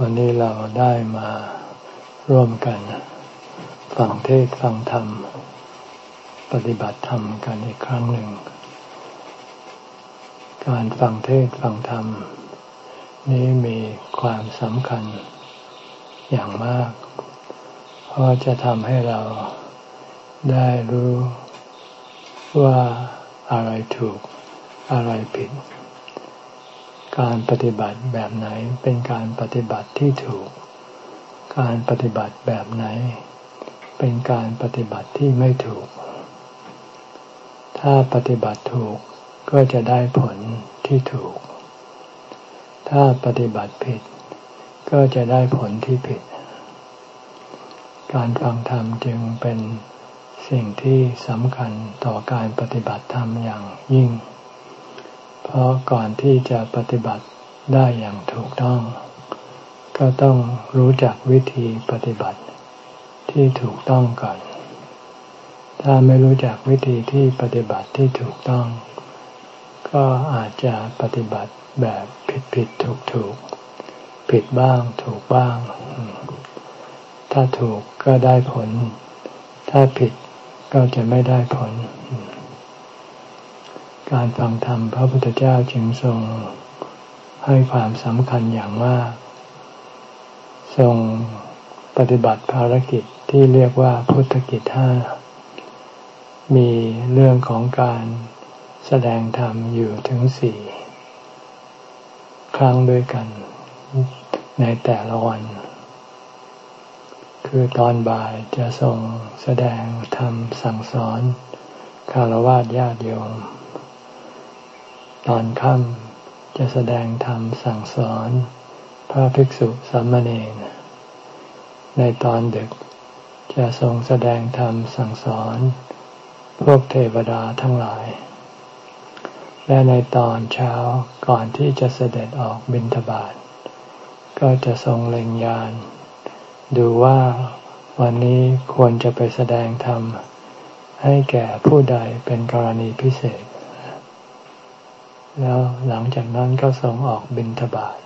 วันนี้เราได้มาร่วมกัน ฟังเทศฟังธรรม ปฏิบัติธรรมกันอีกครั้งหนึ่ง การฟังเทศฟังธรรม นี้มีความสำคัญอย่างมาก เพราะจะทำให้เราได้รู้ว่าอะไรถูกอะไรผิด การปฏิบัติแบบไหนเป็นการปฏิบัติที่ถูก การปฏิบัติแบบไหน เป็นการปฏิบัติที่ไม่ถูก ถ้าปฏิบัติถูกก็จะได้ผลที่ถูก ถ้าปฏิบัติผิด ก็จะได้ผลที่ผิด การฟังธรรมจึงเป็นสิ่งที่สำคัญต่อการปฏิบัติธรรมอย่างยิ่ง เพราะก่อนที่จะปฏิบัติได้อย่างถูกต้อง ก็ต้องรู้จักวิธีปฏิบัติที่ถูกต้องก่อน ถ้าไม่รู้จักวิธีที่ปฏิบัติที่ถูกต้อง ก็อาจจะปฏิบัติแบบผิดผิดถูกถูกผิดบ้างถูกบ้าง ถ้าถูกก็ได้ผล ถ้าผิดก็จะไม่ได้ผล การฟังธรรมพระพุทธเจ้าจึงทรงให้ความสำคัญอย่างมาก ทรงปฏิบัติภารกิจที่เรียกว่าพุทธกิจห้า มีเรื่องของการแสดงธรรมอยู่ถึงสี่ครั้งด้วยกันในแต่ละวัน คือตอนบ่ายจะทรงแสดงธรรมสั่งสอนคารวะญาติโยม ตอนค่ำจะแสดงธรรมสั่งสอน พระภิกษุสามเณรในตอนดึกจะทรงแสดงธรรมสั่งสอน พวกเทวดาทั้งหลาย และในตอนเช้าก่อนที่จะเสด็จออกบิณฑบาตก็จะทรงเล็งยาน ดูว่าวันนี้ควรจะไปแสดงธรรมให้แก่ผู้ใดเป็นกรณีพิเศษ แล้วหลังจากนั้นก็ส่งออกบิณฑบาต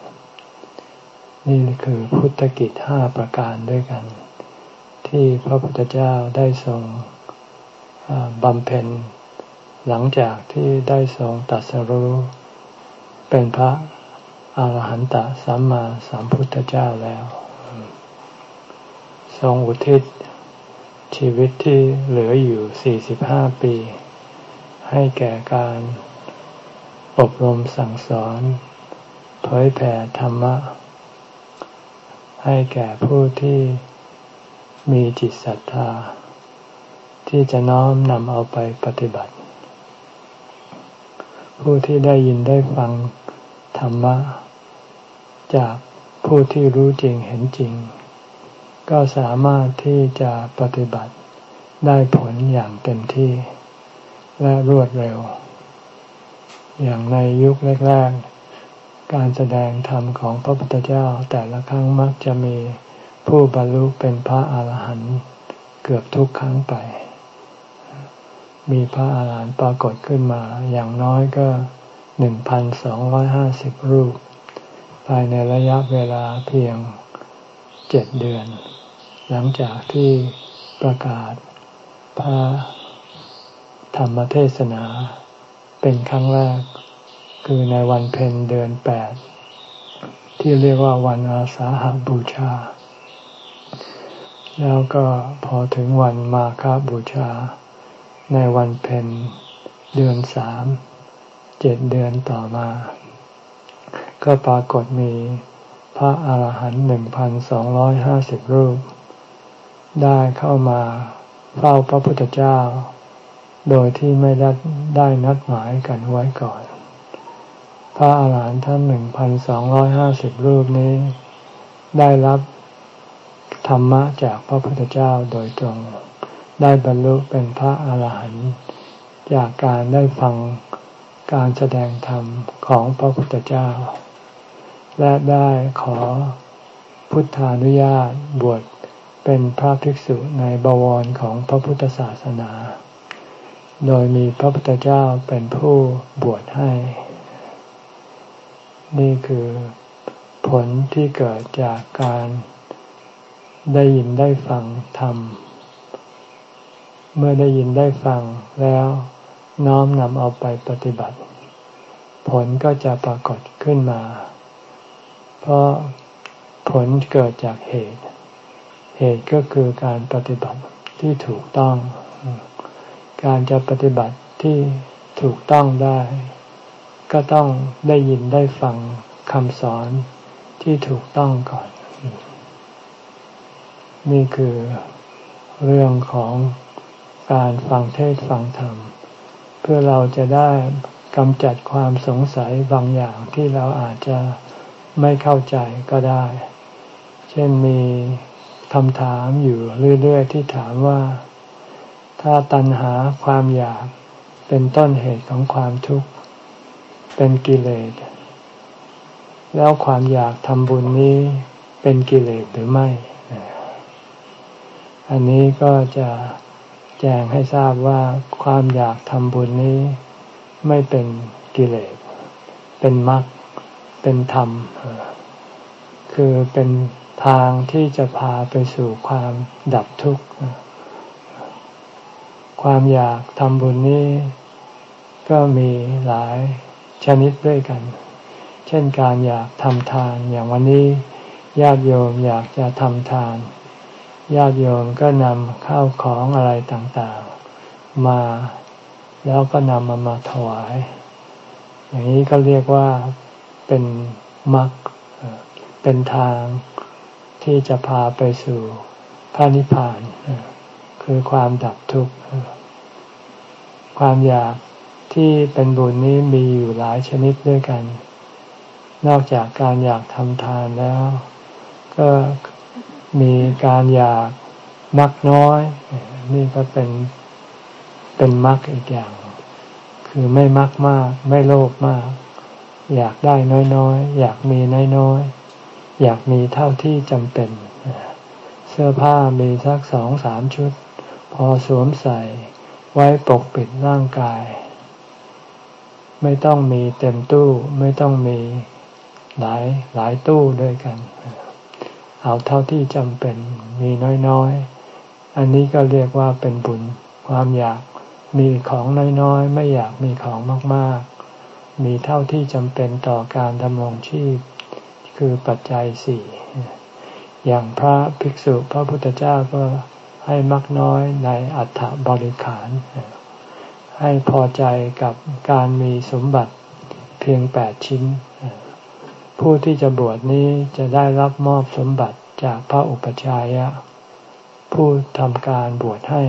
นี่คือพุทธกิจห้าประการด้วยกัน ที่พระพุทธเจ้าได้ทรงบำเพ็ญ หลังจากที่ได้ทรงตัดสรู้ เป็นพระอาหารหันตสัมมาสัมพุทธเจ้าแล้ว ทรงอุทิศชีวิตที่เหลืออยู่ 45 ปี ให้แก่การ อบรมสั่งสอน เผยแผ่ธรรมะ ให้แก่ผู้ที่มีจิตศรัทธา ที่จะน้อมนำเอาไปปฏิบัติ ผู้ที่ได้ยินได้ฟังธรรมะ จากผู้ที่รู้จริงเห็นจริง ก็สามารถที่จะปฏิบัติได้ผลอย่างเต็มที่และรวดเร็ว อย่างในยุคแรกๆ การแสดงธรรมของพระพุทธเจ้าแต่ละครั้งมักจะมีผู้บรรลุเป็นพระอาหารหันต์เกือบทุกครั้งไป มีพระอาหารหันต์ปรากฏขึ้นมา อย่างน้อยก็หนึ่งพันสองร้อยห้าสิบรูป ภายในระยะเวลาเพียงเจ็ดเดือน หลังจากที่ประกาศพระธรรมเทศนา เป็นครั้งแรก คือในวันเพ็ญเดือนแปดที่เรียกว่าวันอาสาหาบูชา แล้วก็พอถึงวันมาคาบูชา ในวันเพ็ญเดือนสามเจ็ดเดือนต่อมา ก็ปรากฏมีพระอาหารหันต์หนึ่งพันสองร้อยห้าสิบรูป ได้เข้ามาเฝ้าพระพุทธเจ้า โดยที่ไม่ได้ได้นัดหมายกันไว้ก่อน พระอาหารหันต์ท่านหนึ่งพันสองร้อยห้าสิบรูปนี้ ได้รับธรรมะจากพระพุทธเจ้าโดยตรง ได้บรรลุเป็นพระอาหารหันต์จากการได้ฟังการแสดงธรรมของพระพุทธเจ้า และได้ขอพุทธานุญาตบวชเป็นพระภิกษุในบวรของพระพุทธศาสนา โดยมีพระพุทธเจ้าเป็นผู้บวชให้ นี่คือผลที่เกิดจากการได้ยินได้ฟังธรรม เมื่อได้ยินได้ฟังแล้วน้อมนำเอาไปปฏิบัติ ผลก็จะปรากฏขึ้นมา เพราะผลเกิดจากเหตุ เหตุก็คือการปฏิบัติที่ถูกต้อง การจะปฏิบัติที่ถูกต้องได้ ก็ต้องได้ยินได้ฟังคำสอนที่ถูกต้องก่อน นี่คือเรื่องของการฟังเทศฟังธรรม เพื่อเราจะได้กำจัดความสงสัยบางอย่างที่เราอาจจะไม่เข้าใจก็ได้ เช่นมีคำถามอยู่เรื่อย ๆ ที่ถามว่า ถ้าตัณหาความอยากเป็นต้นเหตุของความทุกข์ เป็นกิเลส แล้วความอยากทำบุญนี้เป็นกิเลสหรือไม่ อันนี้ก็จะแจ้งให้ทราบว่าความอยากทำบุญนี้ไม่เป็นกิเลส เป็นมรรค เป็นธรรม คือเป็นทางที่จะพาไปสู่ความดับทุกข์ ความอยากทำบุญนี้ก็มีหลายชนิดด้วยกัน เช่นการอยากทำทานอย่างวันนี้ญาติโยมอยากจะทำทาน ญาติโยมก็นำข้าวของอะไรต่างๆ มาแล้วก็นำมามาถวาย อย่างนี้ก็เรียกว่าเป็นมรรคเป็นทางที่จะพาไปสู่พระนิพพาน คือความดับทุกข์ ความอยากที่เป็นบุญนี้มีอยู่หลายชนิดด้วยกัน นอกจากการอยากทำทานแล้ว ก็มีการอยากมักน้อย นี่ก็เป็นเป็นมรรคอีกอย่าง คือไม่มักมาก ไม่โลภมาก อยากได้น้อยๆ อยากมีน้อยๆ อยากมีเท่าที่จำเป็น เสื้อผ้ามีสักสองสามชุด อสวมใส่ไว้ปกปิดร่างกาย ไม่ต้องมีเต็มตู้ไม่ต้องมีหลายหลายตู้ด้วยกัน เอาเท่าที่จำเป็นมีน้อยๆ อันนี้ก็เรียกว่าเป็นบุญความอยากมีของน้อยๆ ไม่อยากมีของมากๆ มีเท่าที่จำเป็นต่อการดำรงชีพ คือปัจจัยสี่อย่างพระภิกษุพระพุทธเจ้าก็ ให้มักน้อยในอัฐบริขาร ให้พอใจกับการมีสมบัติเพียงแปดชิ้น ผู้ที่จะบวชนี้จะได้รับมอบสมบัติจากพระอุปชายะ ผู้ทำการบวชให้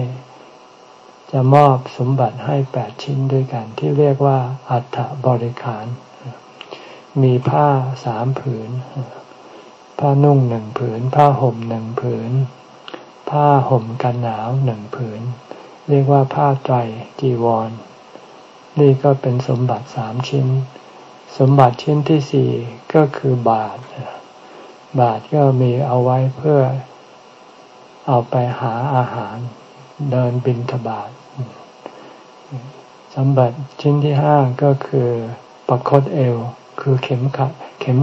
จะมอบสมบัติให้แปดชิ้นด้วยกัน ที่เรียกว่าอัฐบริขาร มีผ้าสามผืน ผ้านุ่งหนึ่งผืน ผ้าห่มหนึ่งผืน ผ้าห่มกันหนาวหนึ่งผืน เรียกว่าผ้าไตรจีวร นี่ก็เป็นสมบัติสามชิ้น สมบัติชิ้นที่สี่ก็คือบาท บาทก็มีเอาไว้เพื่อเอาไปหาอาหารเดินบินทบาทสมบัติชิ้นที่ห้าก็คือประคตเอว คือเข็มขัดเข็ม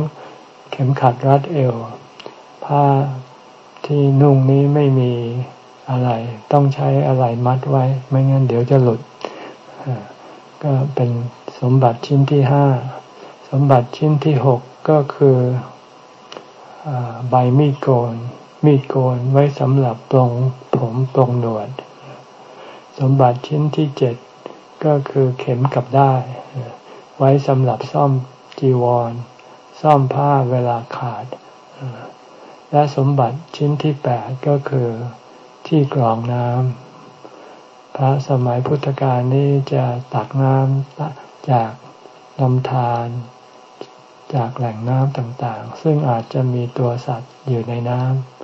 เข็มขัดรัดเอว ผ้า ที่นุ่งนี้ไม่มีอะไร ต้องใช้อะไรมัดไว้ ไม่งั้นเดี๋ยวจะหลุด ก็เป็นสมบัติชิ้นที่ห้า สมบัติชิ้นที่หกก็คืออใบมีดโกน มีดโกนไว้สำหรับปลงผมปลงหนวด สมบัติชิ้นที่เจ็ดก็คือเข็มกับได้ ไว้สำหรับซ่อมจีวร ซ่อมผ้าเวลาขาด และสมบัติชิ้นที่แปดก็คือที่กรองน้ำพระสมัยพุทธกาลนี้จะตักน้ำจากลำธารจากแหล่งน้ำต่างๆ ซึ่งอาจจะมีตัวสัตว์อยู่ในน้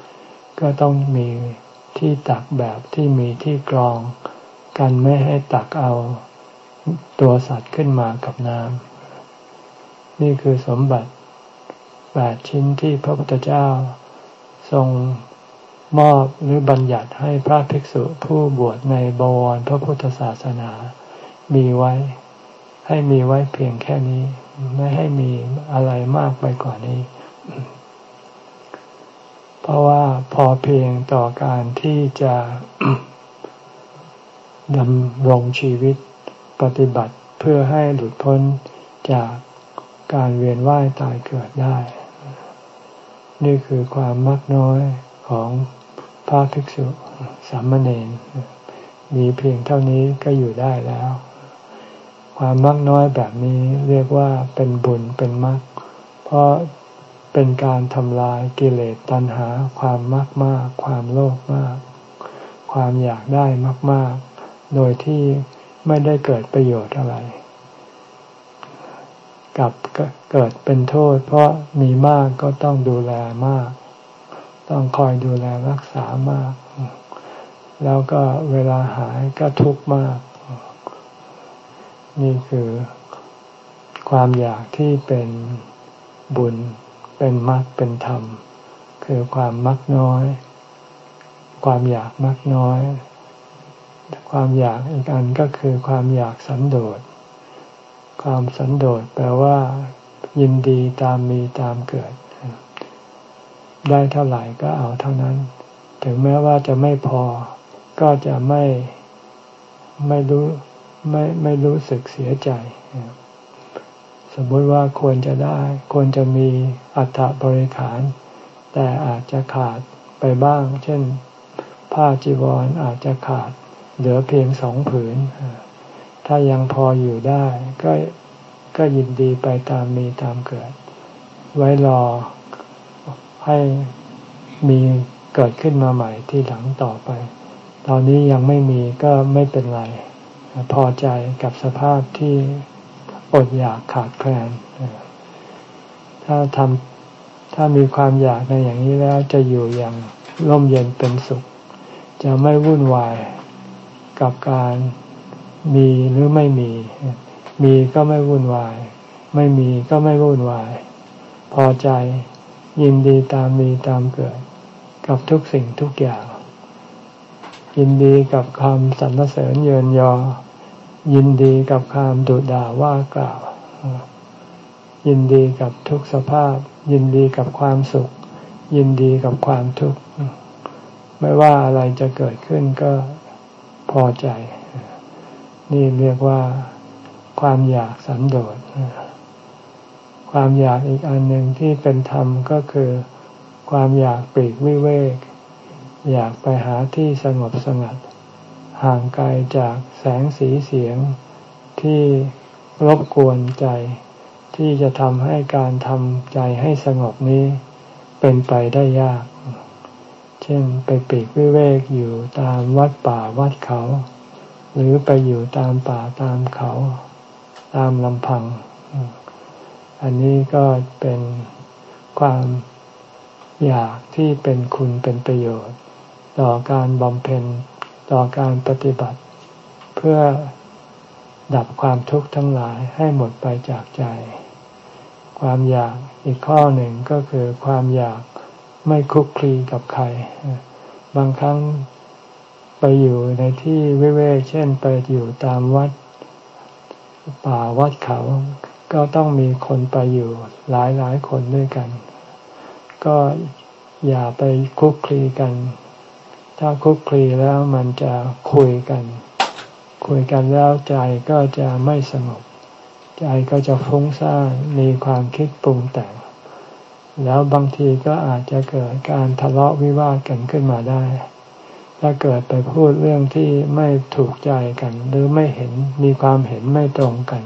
ำก็ต้องมีที่ตักแบบที่มีที่กรองกันไม่ให้ตักเอาตัวสัตว์ขึ้นมากับน้ำนี่คือสมบัติแปดชิ้นที่พระพุทธเจ้า ทรงมอบหรือบัญญัติให้พระภิกษุผู้บวชในบวรพระพุทธศาสนา มีไว้ ให้มีไว้เพียงแค่นี้ ไม่ให้มีอะไรมากไปกว่านี้ เพราะว่าพอเพียงต่อการที่จะดำรงชีวิตปฏิบัติเพื่อให้หลุดพ้นจากการเวียนว่ายตายเกิดได้ นี่คือความมักน้อยของพระภิกษุสามเณรมีเพียงเท่านี้ก็อยู่ได้แล้ว ความมักน้อยแบบนี้เรียกว่าเป็นบุญเป็นมรรคเพราะเป็นการทำลายกิเลสตัณหา ความมากมากความโลภมาก ความอยากได้มาก ๆ โดยที่ไม่ได้เกิดประโยชน์อะไร กับเกิดเป็นโทษ เพราะมีมากก็ต้องดูแลมาก ต้องคอยดูแลรักษามาก แล้วก็เวลาหายก็ทุกข์มาก นี่คือความอยากที่เป็นบุญ เป็นมรรคเป็นธรรม คือความมักน้อย ความอยากมักน้อย ความอยากอีกอันก็คือความอยากสันโดษ ความสันโดษแปลว่า ยินดีตามมีตามเกิด ได้เท่าไหร่ก็เอาเท่านั้น ถึงแม้ว่าจะไม่พอ ก็จะไม่ไม่รู้ไม่ไม่รู้สึกเสียใจ สมมติว่าควรจะได้ ควรจะมีอัฐบริขาร แต่อาจจะขาดไปบ้าง เช่น ผ้าจีวรออาจจะขาด เหลือเพียงสองผืน ถ้ายังพออยู่ได้ก็ก็ยินดีไปตามมีตามเกิด ไว้รอให้มีเกิดขึ้นมาใหม่ที่หลังต่อไป ตอนนี้ยังไม่มีก็ไม่เป็นไร พอใจกับสภาพที่อดอยากขาดแคลน ถ้าทำถ้ามีความอยากในอย่างนี้แล้วจะอยู่อย่างร่มเย็นเป็นสุข จะไม่วุ่นวายกับการ มีหรือไม่มี มีก็ไม่วุ่นวาย ไม่มีก็ไม่วุ่นวาย พอใจยินดีตามมีตามเกิด กับทุกสิ่งทุกอย่าง ยินดีกับคำสรรเสริญเยินยอ ยินดีกับความดุด่าว่ากล่าว ยินดีกับทุกสภาพ ยินดีกับความสุข ยินดีกับความทุกข์ ไม่ว่าอะไรจะเกิดขึ้นก็พอใจ นี่เรียกว่าความอยากสันโดษความอยากอีกอันหนึ่งที่เป็นธรรมก็คือ ความอยากปลีกวิเวก อยากไปหาที่สงบสงัด ห่างไกลจากแสงสีเสียงที่รบกวนใจ ที่จะทำให้การทำใจให้สงบนี้เป็นไปได้ยาก เช่นไปปีกวิเวกอยู่ตามวัดป่าวัดเขา หรือไปอยู่ตามป่าตามเขา ตามลำพัง อันนี้ก็เป็นความอยากที่เป็นคุณเป็นประโยชน์ ต่อการบำเพ็ญต่อการปฏิบัติ เพื่อดับความทุกข์ทั้งหลายให้หมดไปจากใจ ความอยากอีกข้อหนึ่งก็คือความอยากไม่คุกคลีกับใคร บางครั้ง ไปอยู่ในที่วิเวกเช่นไปอยู่ตามวัด ป่าวัดเขา ก็ต้องมีคนไปอยู่หลายหลายคนด้วยกัน ก็อย่าไปคุกคลีกัน ถ้าคุกคลีแล้วมันจะคุยกัน คุยกันแล้วใจก็จะไม่สงบ ใจก็จะฟุ้งซ่านมีความคิดปรุงแต่ง แล้วบางทีก็อาจจะเกิดการทะเลาะวิวาทกันขึ้นมาได้ ถ้าเกิดไปพูดเรื่องที่ไม่ถูกใจกัน หรือไม่เห็นมีความเห็นไม่ตรงกัน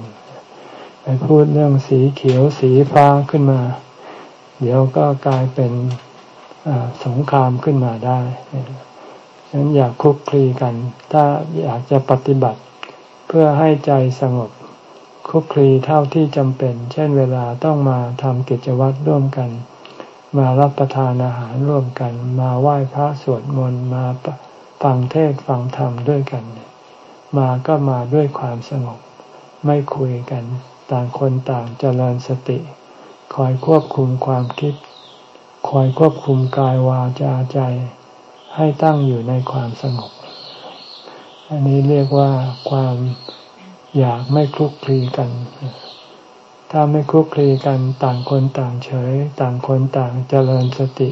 ไปพูดเรื่องสีเขียวสีฟ้าขึ้นมา เดี๋ยวก็กลายเป็นสงครามขึ้นมาได้ฉะนั้นอยากคุกคลีกัน ถ้าอยากจะปฏิบัติ เพื่อให้ใจสงบคุกคลีเท่าที่จำเป็น เช่นเวลาต้องมาทำกิจวัตรร่วมกัน มารับประทานอาหารร่วมกัน มาไหว้พระสวดมนต์มา ฟังเทศฟังธรรมด้วยกัน มาก็มาด้วยความสงบ ไม่คุยกัน ต่างคนต่างเจริญสติ คอยควบคุมความคิด คอยควบคุมกายวาจาใจ ให้ตั้งอยู่ในความสงบ อันนี้เรียกว่าความอยากไม่คลุกคลีกัน ถ้าไม่คลุกคลีกันต่างคนต่างเฉย ต่างคนต่างเจริญสติ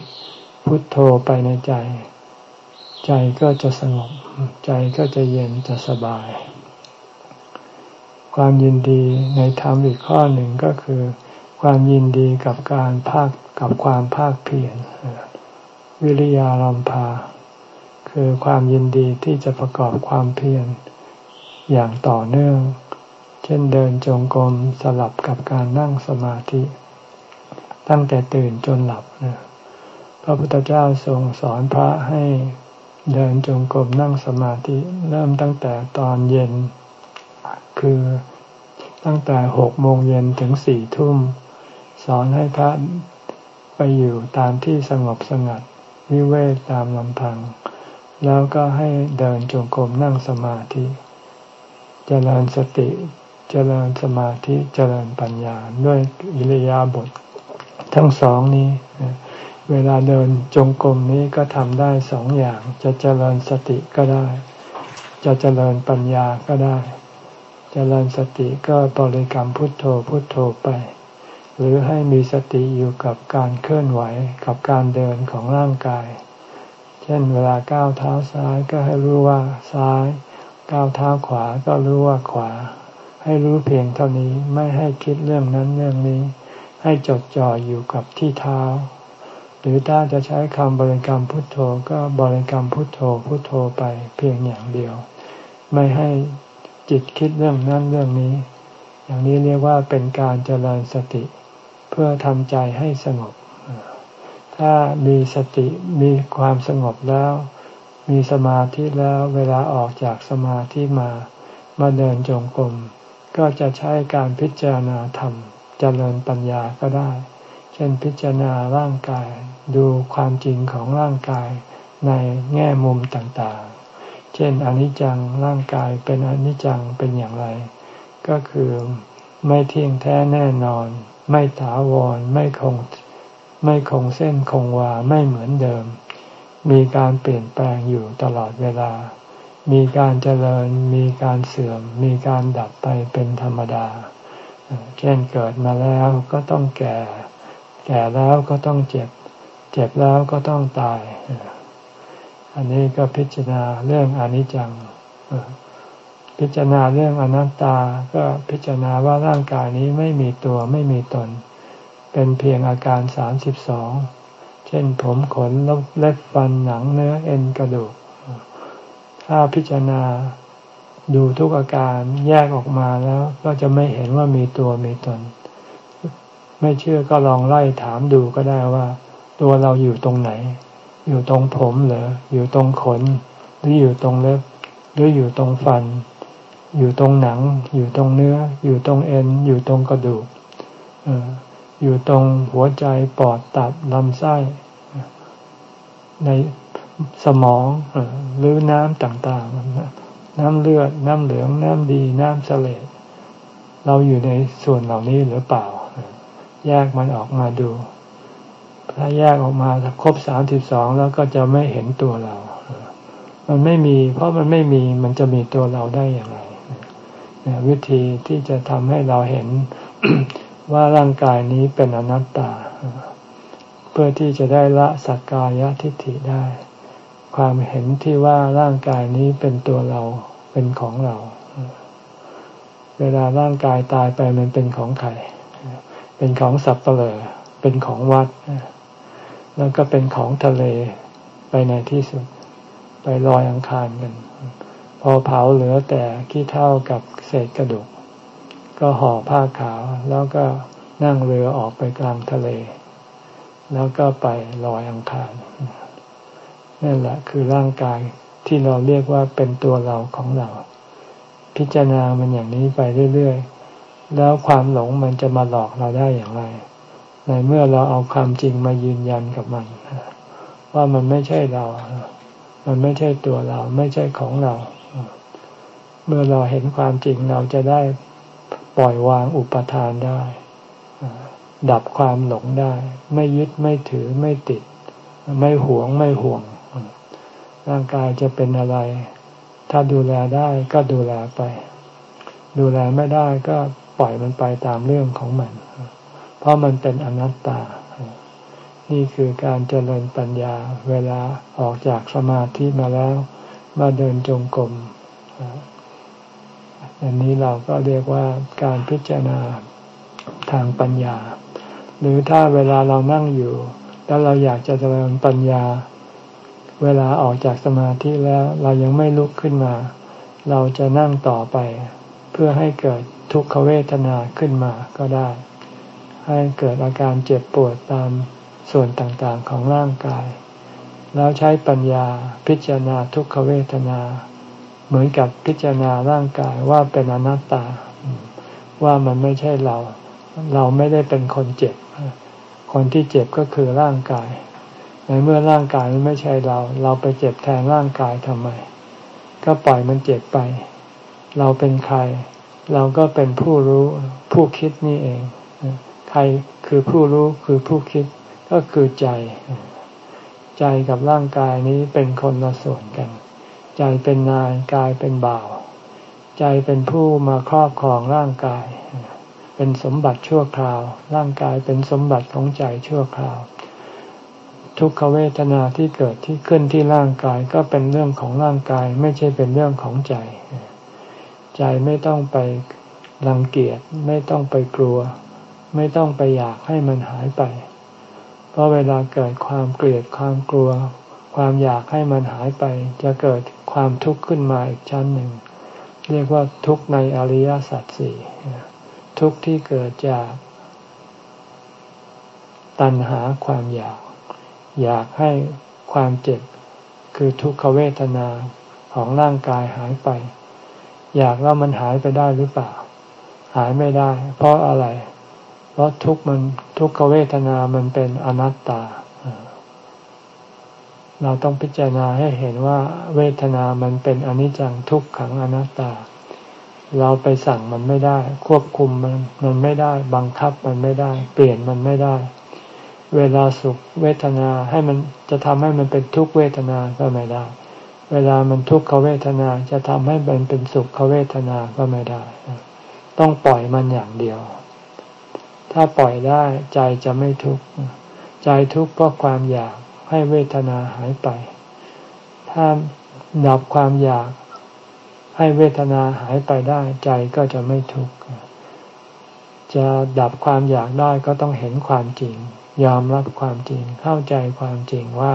พุทโธไปในใจ ใจก็จะสงบ ใจก็จะเย็นจะสบาย ความยินดีในธรรมอีกข้อหนึ่งก็คือ ความยินดีกับการภาคกับความภาคเพียรวิริยารัมภาคือความยินดีที่จะประกอบความเพียรอย่างต่อเนื่อง เช่นเดินจงกรมสลับกับการนั่งสมาธิ ตั้งแต่ตื่นจนหลับนะพระพุทธเจ้าทรงสอนพระให้ เดินจงกรมนั่งสมาธิเริ่มตั้งแต่ตอนเย็น คือตั้งแต่หกโมงเย็นถึงสี่ทุ่ม สอนให้พระไปอยู่ตามที่สงบสงัดวิเวกตามลำพัง แล้วก็ให้เดินจงกรมนั่งสมาธิเจริญสติเจริญสมาธิเจริญปัญญาด้วยอิริยาบถททั้งสองนี้ เวลาเดินจงกรมนี้ก็ทำได้สองอย่าง จะเจริญสติก็ได้ จะเจริญปัญญาก็ได้ เจริญสติก็บริกรรมพุทโธพุทโธไป หรือให้มีสติอยู่กับการเคลื่อนไหวกับการเดินของร่างกาย เช่นเวลาก้าวเท้าซ้ายก็ให้รู้ว่าซ้าย ก้าวเท้าขวาก็รู้ว่าขวา ให้รู้เพียงเท่านี้ไม่ให้คิดเรื่องนั้นเรื่องนี้ ให้จดจ่ออยู่กับที่เท้า หรือถ้าจะใช้คำบริกรรมพุทโธก็บริกรรมพุทโธพุทโธไปเพียงอย่างเดียว ไม่ให้จิตคิดเรื่องนั้นเรื่องนี้ อย่างนี้เรียกว่าเป็นการเจริญสติ เพื่อทำใจให้สงบ ถ้ามีสติมีความสงบแล้ว มีสมาธิแล้วเวลาออกจากสมาธิมามาเดินจงกรมก็จะใช้การพิจารณาธรรมเจริญปัญญาก็ได้ เช่นพิจารณาร่างกาย ดูความจริงของร่างกายในแง่มุมต่างๆ เช่นอนิจจังร่างกายเป็นอนิจจังเป็นอย่างไร ก็คือไม่เที่ยงแท้แน่นอน ไม่ถาวรไม่คงไม่คงเส้นคงวาไม่เหมือนเดิม มีการเปลี่ยนแปลงอยู่ตลอดเวลา มีการเจริญ มีการเสื่อม มีการดับไปเป็นธรรมดา เช่นเกิดมาแล้วก็ต้องแก่ แก่แล้วก็ต้องเจ็บ เจ็บแล้วก็ต้องตาย อันนี้ก็พิจารณาเรื่องอนิจจัง พิจารณาเรื่องอนัตตา ก็พิจารณาว่าร่างกายนี้ไม่มีตัวไม่มีตน เป็นเพียงอาการสามสิบสอง เช่นผมขนเล็บฟันหนังเนื้อเอ็นกระดูก ถ้าพิจารณาดูทุกอาการแยกออกมาแล้วก็จะไม่เห็นว่ามีตัวมีตน ไม่เชื่อก็ลองไล่ถามดูก็ได้ว่า ตัวเราอยู่ตรงไหน อยู่ตรงผมเหรออยู่ตรงขน หรืออยู่ตรงเล็บ หรืออยู่ตรงฟัน อยู่ตรงหนัง อยู่ตรงเนื้อ อยู่ตรงเอ็น อยู่ตรงกระดูกอยู่ตรงหัวใจปอดตับลำไส้ ในสมองหรือน้ำต่างๆ น้ำเลือด น้ำเหลือง น้ำดี น้ำเสลดเราอยู่ในส่วนเหล่านี้หรือเปล่า แยกมันออกมาดู ถ้าแยกออกมาครบสามสิบสองแล้วก็จะไม่เห็นตัวเรา มันไม่มี เพราะมันไม่มีมันจะมีตัวเราได้อย่างไรวิธีที่จะทำให้เราเห็นว่าร่างกายนี้เป็นอนัตตา เพื่อที่จะได้ละสักกายทิฏฐิได้ ความเห็นที่ว่าร่างกายนี้เป็นตัวเราเป็นของเรา เวลาร่างกายตายไปมันเป็นของใคร เป็นของสัตว์เปลือเป็นของวัด แล้วก็เป็นของทะเลไปในที่สุด ไปลอยอังคารกัน พอเผาเหลือแต่ขี้เท่ากับเศษกระดูก ก็ห่อผ้าขาวแล้วก็นั่งเรือออกไปกลางทะเล แล้วก็ไปลอยอังคารนั่นแหละคือร่างกายที่เราเรียกว่าเป็นตัวเราของเรา พิจารณามันอย่างนี้ไปเรื่อยๆ แล้วความหลงมันจะมาหลอกเราได้อย่างไร ในเมื่อเราเอาความจริงมายืนยันกับมัน ว่ามันไม่ใช่เรา มันไม่ใช่ตัวเรา ไม่ใช่ของเรา เมื่อเราเห็นความจริงเราจะได้ปล่อยวางอุปทานได้ ดับความหลงได้ ไม่ยึดไม่ถือไม่ติด ไม่หวงไม่ห่วง ร่างกายจะเป็นอะไร ถ้าดูแลได้ก็ดูแลไป ดูแลไม่ได้ก็ปล่อยมันไปตามเรื่องของมัน เพราะมันเป็นอนัตตา นี่คือการเจริญปัญญาเวลาออกจากสมาธิมาแล้วมาเดินจงกรมอันนี้เราก็เรียกว่าการพิจารณาทางปัญญา หรือถ้าเวลาเรานั่งอยู่ แล้วเราอยากจะเจริญปัญญา เวลาออกจากสมาธิแล้วเรายังไม่ลุกขึ้นมา เราจะนั่งต่อไป เพื่อให้เกิดทุกขเวทนาขึ้นมาก็ได้ ให้เกิดอาการเจ็บปวดตามส่วนต่างๆของร่างกาย แล้วใช้ปัญญาพิจารณาทุกขเวทนา เหมือนกับพิจารณาร่างกายว่าเป็นอนัตตา ว่ามันไม่ใช่เรา เราไม่ได้เป็นคนเจ็บ คนที่เจ็บก็คือร่างกาย ในเมื่อร่างกายไม่ใช่เรา เราไปเจ็บแทนร่างกายทำไม ก็ปล่อยมันเจ็บไป เราเป็นใคร เราก็เป็นผู้รู้ผู้คิดนี่เอง รคือผู้รู้คือผู้คิดก็คือใจ ใจกับร่างกายนี้เป็นคนละส่วนกัน ใจเป็นนายกายเป็นบ่าว ใจเป็นผู้มาครอบครองร่างกาย เป็นสมบัติชั่วคราว ร่างกายเป็นสมบัติของใจชั่วคราว ทุกขเวทนาที่เกิดที่ขึ้นที่ร่างกายก็เป็นเรื่องของร่างกายไม่ใช่เป็นเรื่องของใจ ใจไม่ต้องไปรังเกียจไม่ต้องไปกลัว ไม่ต้องไปอยากให้มันหายไป เพราะเวลาเกิดความเกลียดความกลัว ความอยากให้มันหายไป จะเกิดความทุกข์ขึ้นมาอีกชั้นหนึ่ง เรียกว่าทุกข์ในอริยสัจสี่ทุกข์ที่เกิดจากตัณหาความอยาก อยากให้ความเจ็บคือทุกขเวทนาของร่างกายหายไป อยากว่ามันหายไปได้หรือเปล่า หายไม่ได้ เพราะอะไร เพราะทุกมันทุกขเวทนามันเป็นอนัตตา เราต้องพิจารณาให้เห็นว่าเวทนามันเป็นอนิจจังทุกขังอนัตตา เราไปสั่งมันไม่ได้ ควบคุมมันมันไม่ได้ บังคับมันไม่ได้ เปลี่ยนมันไม่ได้ เวลาสุขเวทนาให้มันจะทำให้มันเป็นทุกเวทนาก็ไม่ได้ เวลามันทุกขเวทนาจะทำให้มันเป็นสุขเวทนาก็ไม่ได้ ต้องปล่อยมันอย่างเดียว ถ้าปล่อยได้ใจจะไม่ทุกข์ใจทุกข์เพราะความอยากให้เวทนาหายไป ถ้าดับความอยากให้เวทนาหายไปได้ใจก็จะไม่ทุกข์จะดับความอยากได้ก็ต้องเห็นความจริง ยอมรับความจริง เข้าใจความจริงว่า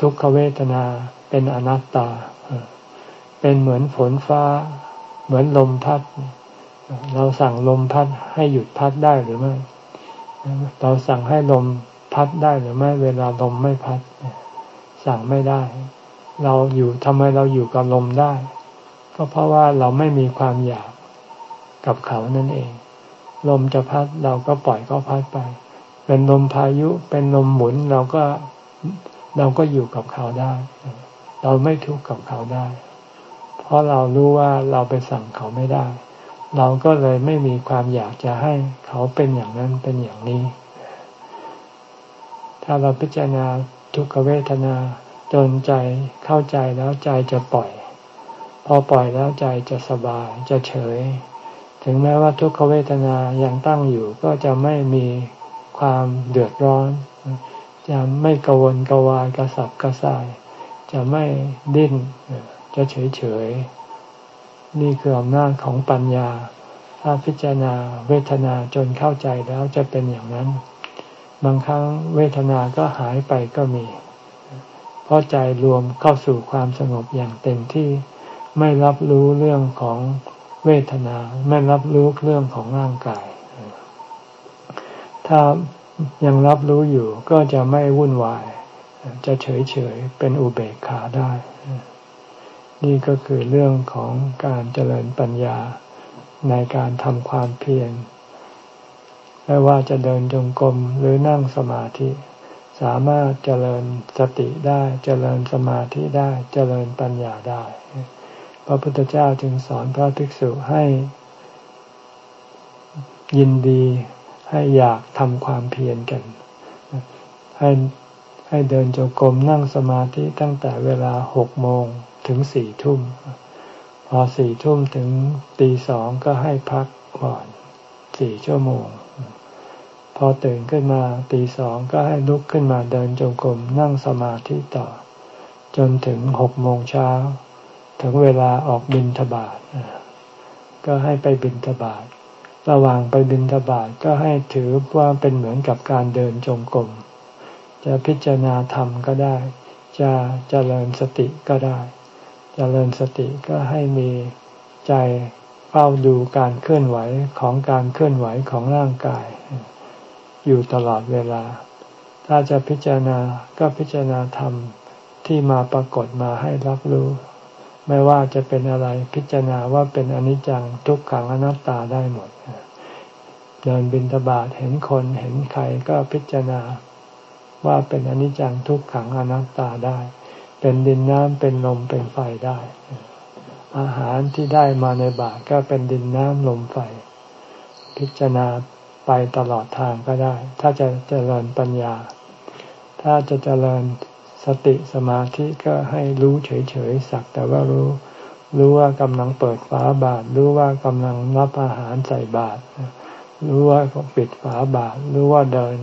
ทุกขเวทนาเป็นอนัตตา เป็นเหมือนฝนฟ้า เหมือนลมพัด เราสั่งลมพัดให้หยุดพัดได้หรือไม่ เราสั่งให้ลมพัดได้หรือไม่เวลาลมไม่พัด สั่งไม่ได้ เราอยู่ทำไมเราอยู่กับลมได้ ก็เพราะว่าเราไม่มีความอยากกับเขานั่นเอง ลมจะพัดเราก็ปล่อยก็พัดไป เป็นลมพายุเป็นลมหมุนเราก็เราก็อยู่กับเขาได้ เราไม่ทุกข์กับเขาได้ เพราะเรารู้ว่าเราไปสั่งเขาไม่ได้ เราก็เลยไม่มีความอยากจะให้เขาเป็นอย่างนั้นเป็นอย่างนี้ ถ้าเราพิจารณาทุกขเวทนาจนใจเข้าใจแล้วใจจะปล่อย พอปล่อยแล้วใจจะสบายจะเฉย ถึงแม้ว่าทุกขเวทนายังตั้งอยู่ก็จะไม่มีความเดือดร้อน จะไม่กวนกวายกระสับกระส่าย จะไม่ดิ้นจะเฉยเฉย นี่คืออำนาจของปัญญา ถ้าพิจารณาเวทนาจนเข้าใจแล้วจะเป็นอย่างนั้น บางครั้งเวทนาก็หายไปก็มี เพราะใจรวมเข้าสู่ความสงบอย่างเต็มที่ ไม่รับรู้เรื่องของเวทนา ไม่รับรู้เรื่องของร่างกาย ถ้ายังรับรู้อยู่ก็จะไม่วุ่นวาย จะเฉยเฉยเป็นอุเบกขาได้ นี่ก็คือเรื่องของการเจริญปัญญาในการทำความเพียรไม่ว่าจะเดินจงกรมหรือนั่งสมาธิ สามารถเจริญสติได้เจริญสมาธิได้เจริญปัญญาได้ พระพุทธเจ้าจึงสอนพระภิกษุให้ยินดีให้อยากทำความเพียรกัน ให้ให้เดินจงกรมนั่งสมาธิตั้งแต่เวลาหกโมง ถึงสี่ทุ่ม พอสี่ทุ่มถึงตีสองก็ให้พักก่อนสี่ชั่วโมง พอตื่นขึ้นมาตีสองก็ให้ลุกขึ้นมาเดินจงกรมนั่งสมาธิต่อ จนถึงหกโมงเช้า ถึงเวลาออกบินทบาทก็ให้ไปบินทบาทระหว่างไปบินทบาทก็ให้ถือว่าเป็นเหมือนกับการเดินจงกรมจะพิจารณาธรรมก็ได้ จะจะเจริญสติก็ได้ จเจริญสติก็ให้มีใจเฝ้าดูการเคลื่อนไหวของการเคลื่อนไหวของร่างกาย อยู่ตลอดเวลา ถ้าจะพิจารณาก็พิจารณาธรรมที่มาปรากฏมาให้รับรู้ ไม่ว่าจะเป็นอะไรพิจารณาว่าเป็นอนิจจังทุกขังอนัตตาได้หมด เดินบินทบาทเห็นคนเห็นใครก็พิจารณาว่าเป็นอนิจจังทุกขังอนัตตาได้ เป็นดินน้ำเป็นลมเป็นไฟได้ อาหารที่ได้มาในบาตรก็เป็นดินน้ำลมไฟ พิจารณาไปตลอดทางก็ได้ ถ้าจะเจริญปัญญา ถ้าจะเจริญสติสมาธิก็ให้รู้เฉยๆสักแต่ว่ารู้ รู้ว่ากำลังเปิดฝาบาตรรู้ว่ากำลังรับอาหารใส่บาตรรู้ว่าปิดฝาบาตรรู้ว่าเดิน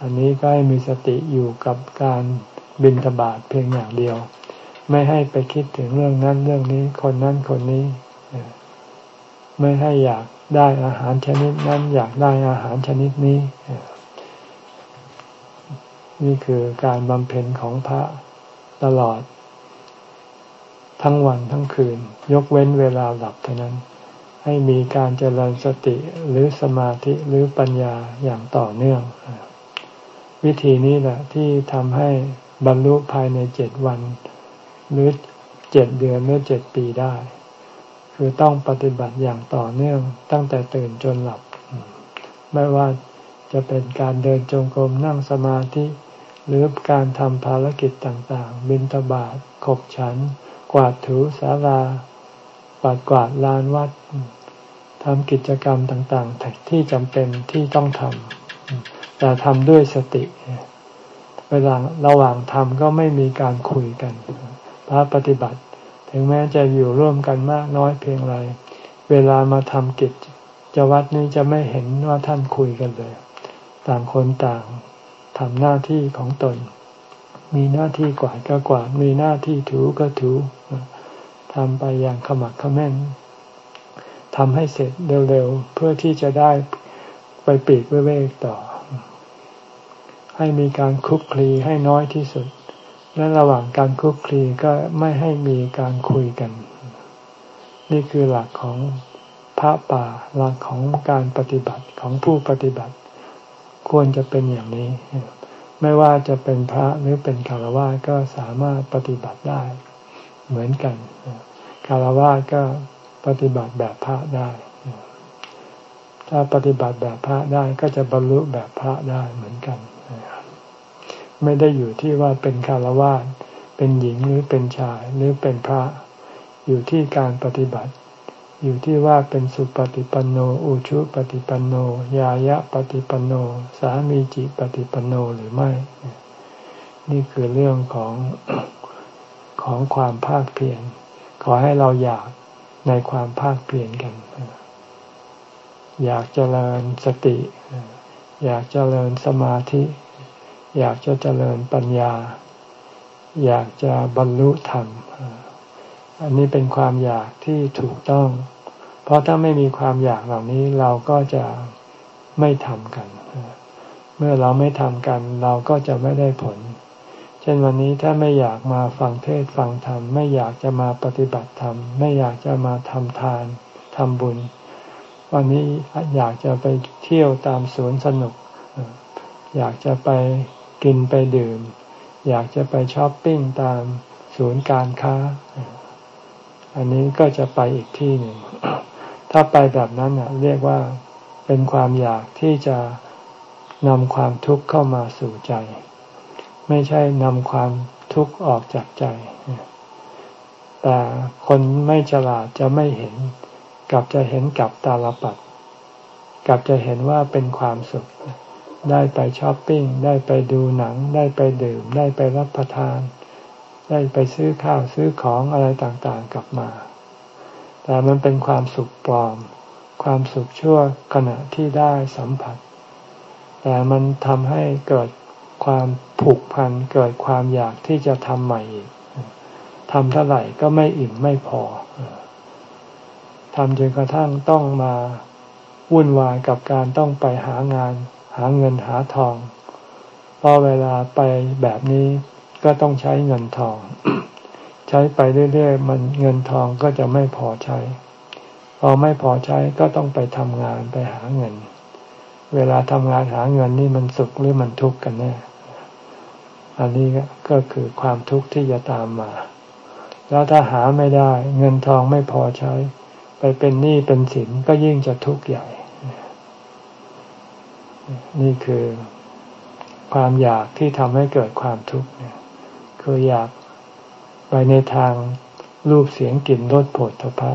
อันนี้ก็ให้มีสติอยู่กับการ บินทบาทเพียงอย่างเดียว ไม่ให้ไปคิดถึงเรื่องนั้นเรื่องนี้คนนั้นคนนี้ ไม่ให้อยากได้อาหารชนิดนั้นอยากได้อาหารชนิดนี้ นี่คือการบำเพ็ญของพระตลอด ทั้งวันทั้งคืน ยกเว้นเวลาหลับเท่านั้น ให้มีการเจริญสติหรือสมาธิหรือปัญญาอย่างต่อเนื่อง วิธีนี้แหละที่ทำให้ บรรลุภายในเจ็ดวัน หรือเจ็ดเดือนหรือเจ็ดปีได้ คือต้องปฏิบัติอย่างต่อเนื่องตั้งแต่ตื่นจนหลับ ไม่ว่าจะเป็นการเดินจงกรมนั่งสมาธิ หรือการทำภารกิจต่างๆ บินตบาทขบฉัน กวาดถูสาราปาดกวาดลานวัดทำกิจกรรมต่างๆที่จำเป็นที่ต้องทำแต่ทำด้วยสติเเวลาระหว่างทำก็ไม่มีการคุยกันพระปฏิบัติ ถึงแม้จะอยู่ร่วมกันมากน้อยเพียงไร เวลามาทำกิจจะวัดนี้จะไม่เห็นว่าท่านคุยกันเลย ต่างคนต่างทำหน้าที่ของตน มีหน้าที่กวาดก็กวาดมีหน้าที่ถูก็ถูทำไปอย่างขมักขม้นทำให้เสร็จเร็วๆ เพื่อที่จะได้ไปปีกเวกต่อ ให้มีการคุกคลีให้น้อยที่สุด และระหว่างการคุกคลีก็ไม่ให้มีการคุยกัน นี่คือหลักของพระป่าหลักของการปฏิบัติของผู้ปฏิบัติ ควรจะเป็นอย่างนี้ ไม่ว่าจะเป็นพระหรือเป็นคารวะก็สามารถปฏิบัติได้ เหมือนกันคารวะก็ปฏิบัติแบบพระได้ ถ้าปฏิบัติแบบพระได้ก็จะบรรลุแบบพระได้เหมือนกัน ไม่ได้อยู่ที่ว่าเป็นคารวะเป็นหญิงหรือเป็นชายหรือเป็นพระ อยู่ที่การปฏิบัติ อยู่ที่ว่าเป็นสุปฏิปันโน อุชุปฏิปันโน ยายะปฏิปันโน สามีจิปฏิปันโนหรือไม่ นี่คือเรื่องของของความภาคเพียรขอให้เราอยากในความภาคเพียรกัน อยากเจริญสติ อยากเจริญสมาธิ อยากจะเจริญปัญญา อยากจะบรรลุธรรม อันนี้เป็นความอยากที่ถูกต้อง เพราะถ้าไม่มีความอยากเหล่านี้เราก็จะไม่ทำกัน เมื่อเราไม่ทำกัน เราก็จะไม่ได้ผล เช่นวันนี้ถ้าไม่อยากมาฟังเทศฟังธรรม ไม่อยากจะมาปฏิบัติธรรม ไม่อยากจะมาทำทานทำบุญ วันนี้อยากจะไปเที่ยวตามสวนสนุก อยากจะไป กินไปดื่ม อยากจะไปช้อปปิ้งตามศูนย์การค้า อันนี้ก็จะไปอีกที่หนึ่ง ถ้าไปแบบนั้นเรียกว่าเป็นความอยากที่จะนำความทุกข์เข้ามาสู่ใจ ไม่ใช่นำความทุกข์ออกจากใจ แต่คนไม่ฉลาดจะไม่เห็นกลับจะเห็นกับตาลปัดกลับจะเห็นว่าเป็นความสุข ได้ไปช้อปปิ้ง ได้ไปดูหนัง ได้ไปดื่ม ได้ไปรับประทาน ได้ไปซื้อข้าวซื้อของอะไรต่างๆกลับมา แต่มันเป็นความสุขปลอม ความสุขชั่วขณะที่ได้สัมผัส แต่มันทำให้เกิดความผูกพันเกิดความอยากที่จะทำใหม่อีกทำเท่าไหร่ก็ไม่อิ่มไม่พอทำจนกระทั่งต้องมาวุ่นวายกับการต้องไปหางานาเงินหาทอง เพอเวลาไปแบบนี้ก็ต้องใช้เงินทอง ใช้ไปเรื่อยๆมันเงินทองก็จะไม่พอใช้ พอไม่พอใช้ก็ต้องไปทำงานไปหาเงิน เวลาทำงานหาเงินนี่มันสุขหรือมันทุกข์กันแน่อันนี้ก็คือความทุกข์ที่จะตามมา แล้วถ้าหาไม่ได้ เงินทองไม่พอใช้ ไปเป็นหนี้เป็นสินก็ยิ่งจะทุกข์ใหญ่ นี่คือความอยากที่ทำให้เกิดความทุกข์คืออยากไปในทางรูปเสียงกลิ่นรสผลทพะ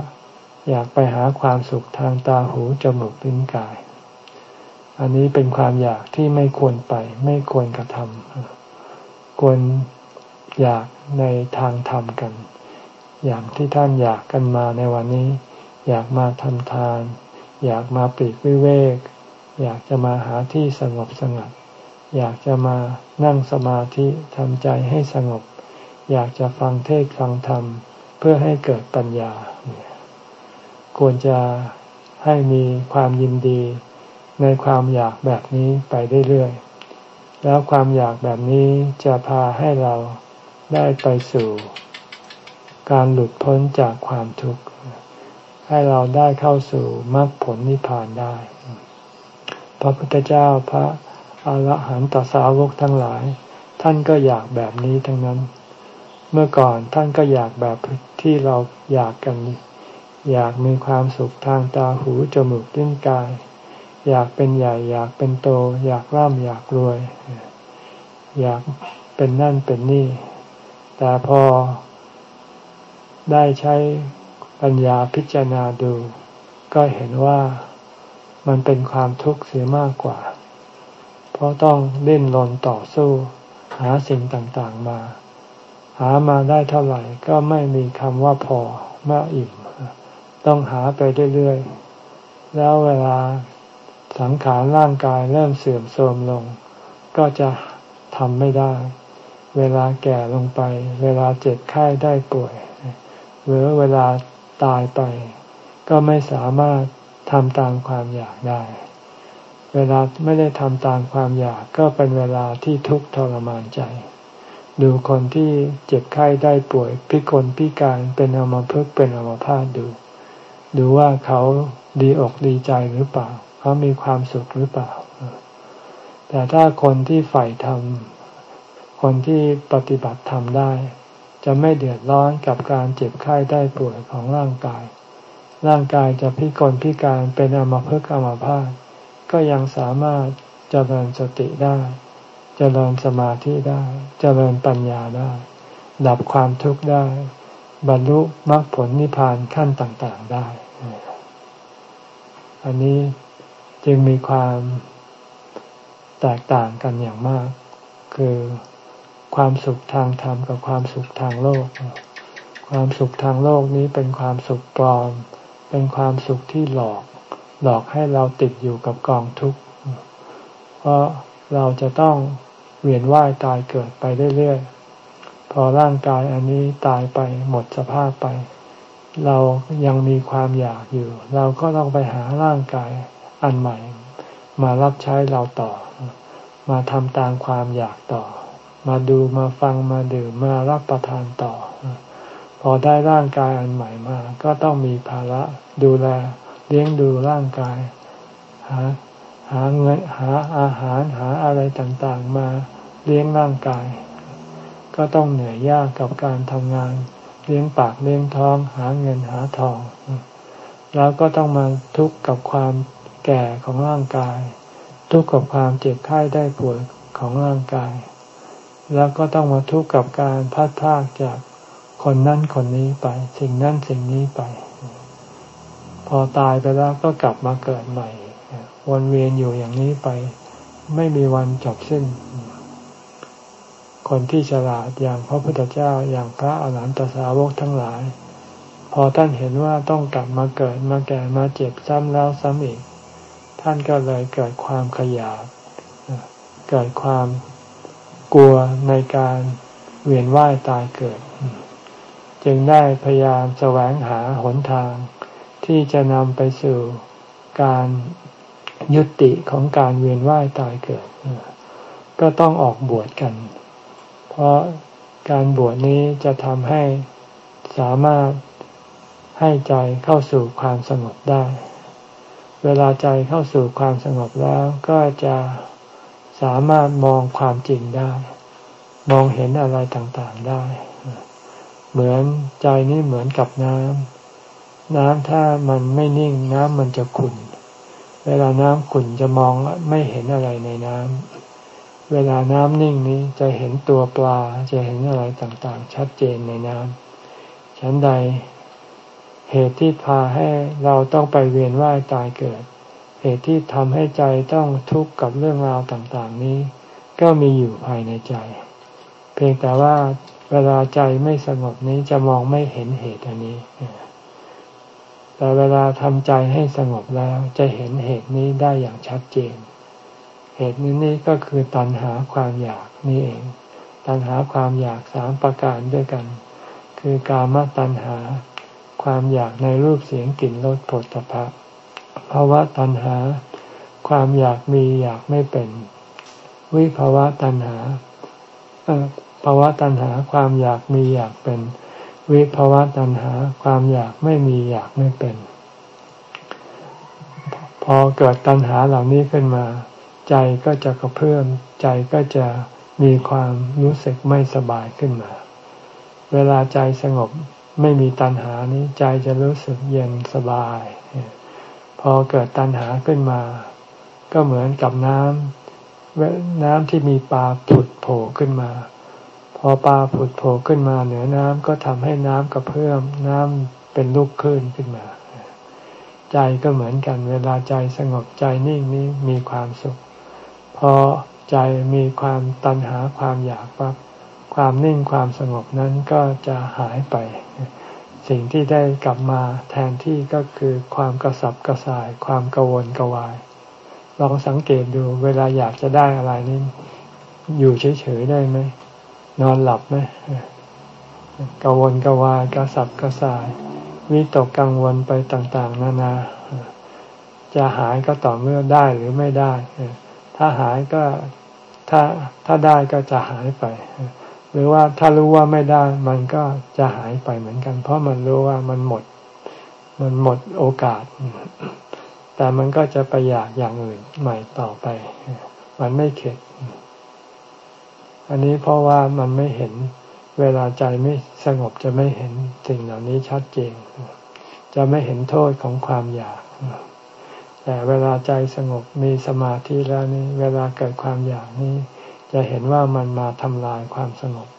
อยากไปหาความสุขทางตาหูจมูกลิ้นกาย อันนี้เป็นความอยากที่ไม่ควรไป ไม่ควรกระทำควรอยากในทางธรรมกัน อย่างที่ท่านอยากกันมาในวันนี้ อยากมาทำทาน อยากมาปีกวิเวก อยากจะมาหาที่สงบสงัด อยากจะมานั่งสมาธิทำใจให้สงบ อยากจะฟังเทศฟังธรรม เพื่อให้เกิดปัญญา ควรจะให้มีความยินดีในความอยากแบบนี้ไปเรื่อยๆ แล้วความอยากแบบนี้จะพาให้เราได้ไปสู่การหลุดพ้นจากความทุกข์ ให้เราได้เข้าสู่มรรคผลนิพพานได้ พระพุทธเจ้าพระอรหันตสาวกทั้งหลาย ท่านก็อยากแบบนี้ทั้งนั้น เมื่อก่อนท่านก็อยากแบบที่เราอยากกัน อยากมีความสุขทางตาหูจมูกลิ้นกาย อยากเป็นใหญ่ อยากเป็นโต อยากร่ำอยากรวย อยากเป็นนั่นเป็นนี่ แต่พอได้ใช้ปัญญาพิจารณาดู ก็เห็นว่า มันเป็นความทุกข์เสียมากกว่า เพราะต้องเล่นรนต่อสู้ หาสิ่งต่างๆมา หามาได้เท่าไหร่ก็ไม่มีคำว่าพอมาอิ่ม ต้องหาไปเรื่อยๆ แล้วเวลาสังขารร่างกายเริ่มเสื่อมโทรมลง ก็จะทำไม่ได้ เวลาแก่ลงไป เวลาเจ็บไข้ได้ป่วย หรือเวลาตายไป ก็ไม่สามารถ ทำตามความอยากได้ เวลาไม่ได้ทำตามความอยากก็เป็นเวลาที่ทุกข์ทรมานใจ ดูคนที่เจ็บไข้ได้ป่วยพิกลพิการเป็นอมพึกเป็นอมพาตดู ดูว่าเขาดีอกดีใจหรือเปล่า เขามีความสุขหรือเปล่า แต่ถ้าคนที่ใฝ่ธรรมคนที่ปฏิบัติธรรมได้ จะไม่เดือดร้อนกับการเจ็บไข้ได้ป่วยของร่างกาย ร่างกายจะพิกลพิการเป็นอมภพกอมพาตก็ยังสามารถเจริญสติได้ เจริญสมาธิได้ เจริญปัญญาได้ ดับความทุกข์ได้ บรรลุมรรคผลนิพพานขั้นต่างๆได้ อันนี้จึงมีความแตกต่างกันอย่างมาก คือความสุขทางธรรมกับความสุขทางโลก ความสุขทางโลกนี้เป็นความสุขปลอม เป็นความสุขที่หลอก หลอกให้เราติดอยู่กับกองทุกข์ เพราะเราจะต้องเวียนว่ายตายเกิดไปเรื่อยๆ พอร่างกายอันนี้ตายไปหมดสภาพไป เรายังมีความอยากอยู่ เราก็ต้องไปหาร่างกายอันใหม่ มารับใช้เราต่อ มาทำตามความอยากต่อ มาดูมาฟังมาดื่มมารับประทานต่อ อได้ร่างกายอันใหม่มา ก็ต้องมีภาระดูแลเลี้ยงดูร่างกาย หาหาเงินหาอาหารหาอะไรต่างๆมาเลี้ยงร่างกาย ก็ต้องเหนื่อยยากกับการทำงาน เลี้ยงปากเลี้ยงท้อง หาเงินหาทอง แล้วก็ต้องมาทุกข์กับความแก่ของร่างกาย ทุกข์กับความเจ็บไข้ได้ป่วยของร่างกาย แล้วก็ต้องมาทุกข์กับการพัดพากจาก คนนั้นคนนี้ไป สิ่งนั้นสิ่งนี้ไป พอตายไปแล้วก็กลับมาเกิดใหม่วนเวียนอยู่อย่างนี้ไป ไม่มีวันจบสิ้น คนที่ฉลาดอย่างพระพุทธเจ้าอย่างพระอรหันตสาวกทั้งหลายพพอท่านเห็นว่าต้องกลับมาเกิดมาแก่มาเจ็บซ้ำแล้วซ้ำอีก ท่านก็เลยเกิดความขยาดเกิดความกลัวในการเวียนว่ายตายเกิด จึงได้พยายามแสวงหาหนทาง ที่จะนำไปสู่การยุติของการเวียนว่ายตายเกิด ก็ต้องออกบวชกัน เพราะการบวชนี้จะทำให้สามารถให้ใจเข้าสู่ความสงบได้ เวลาใจเข้าสู่ความสงบแล้ว ก็จะสามารถมองความจริงได้ มองเห็นอะไรต่างๆได้ เหมือนใจนี้เหมือนกับน้ำน้ำถ้ามันไม่นิ่งน้ำมันจะขุ่น เวลาน้ำขุ่นจะมองไม่เห็นอะไรในน้ำเวลาน้ำนิ่งนี้จะเห็นตัวปลาจะเห็นอะไรต่างๆ ชัดเจนในน้ำฉันใดเหตุที่พาให้เราต้องไปเวียนว่ายตายเกิด เหตุที่ทำให้ใจต้องทุกข์กับเรื่องราวต่างๆนี้ ก็มีอยู่ภายในใจ เพียงแต่ว่า เวลาใจไม่สงบนี้จะมองไม่เห็นเหตุอันนี้ แต่เวลาทำใจให้สงบแล้วจะเห็นเหตุนี้ได้อย่างชัดเจน เหตุนี้นี่ก็คือตัณหาความอยากนี่เอง ตัณหาความอยากสามประการด้วยกัน คือกามตัณหา ความอยากในรูปเสียงกลิ่นรสผลตภะภาวะตัณหา ความอยากมีอยากไม่เป็น วิภาวะตัณหา ภาวะตัณหาความอยากมีอยากเป็น วิภาวะตัณหาความอยากไม่มีอยากไม่เป็น พอเกิดตัณหาเหล่านี้ขึ้นมา ใจก็จะกระเพื่อมใจก็จะมีความรู้สึกไม่สบายขึ้นมา เวลาใจสงบไม่มีตัณหานี้ใจจะรู้สึกเย็นสบาย พอเกิดตัณหาขึ้นมา ก็เหมือนกับน้ำน้ำที่มีปลาผุดโผล่ขึ้นมา พอปลาผุดโผล่ขึ้นมาเหนือน้ำก็ทำให้น้ำกระเพื่อมน้ำเป็นลูกคลื่นขึ้นมา ใจก็เหมือนกัน เวลาใจสงบใจนิ่งนี้มีความสุข พอใจมีความตัณหาความอยากปั๊บความนิ่งความสงบนั้นก็จะหายไป สิ่งที่ได้กลับมาแทนที่ก็คือความกระสับกระส่าย ความกังวลกวายลองสังเกตดูเวลาอยากจะได้อะไรนี่อยู่เฉยๆได้ไหม นอนหลับไหมกังวลกวายกระสับกระส่ายวิตกกังวลไปต่าง ๆ นานา จะหายก็ต่อเมื่อได้หรือไม่ได้ ถ้าหายก็ถ้าถ้าได้ก็จะหายไป หรือว่าถ้ารู้ว่าไม่ได้ มันก็จะหายไปเหมือนกัน เพราะมันรู้ว่ามันหมด มันหมดโอกาส แต่มันก็จะไปอยากอย่างอื่นใหม่ต่อไป มันไม่เข็ด อันนี้เพราะว่ามันไม่เห็นเวลาใจไม่สงบจะไม่เห็นสิ่งเหล่านี้ชัดเจน จะไม่เห็นโทษของความอยาก แต่เวลาใจสงบมีสมาธิแล้วนี่เวลาเกิดความอยากนี้ จะเห็นว่ามันมาทำลายความสงบ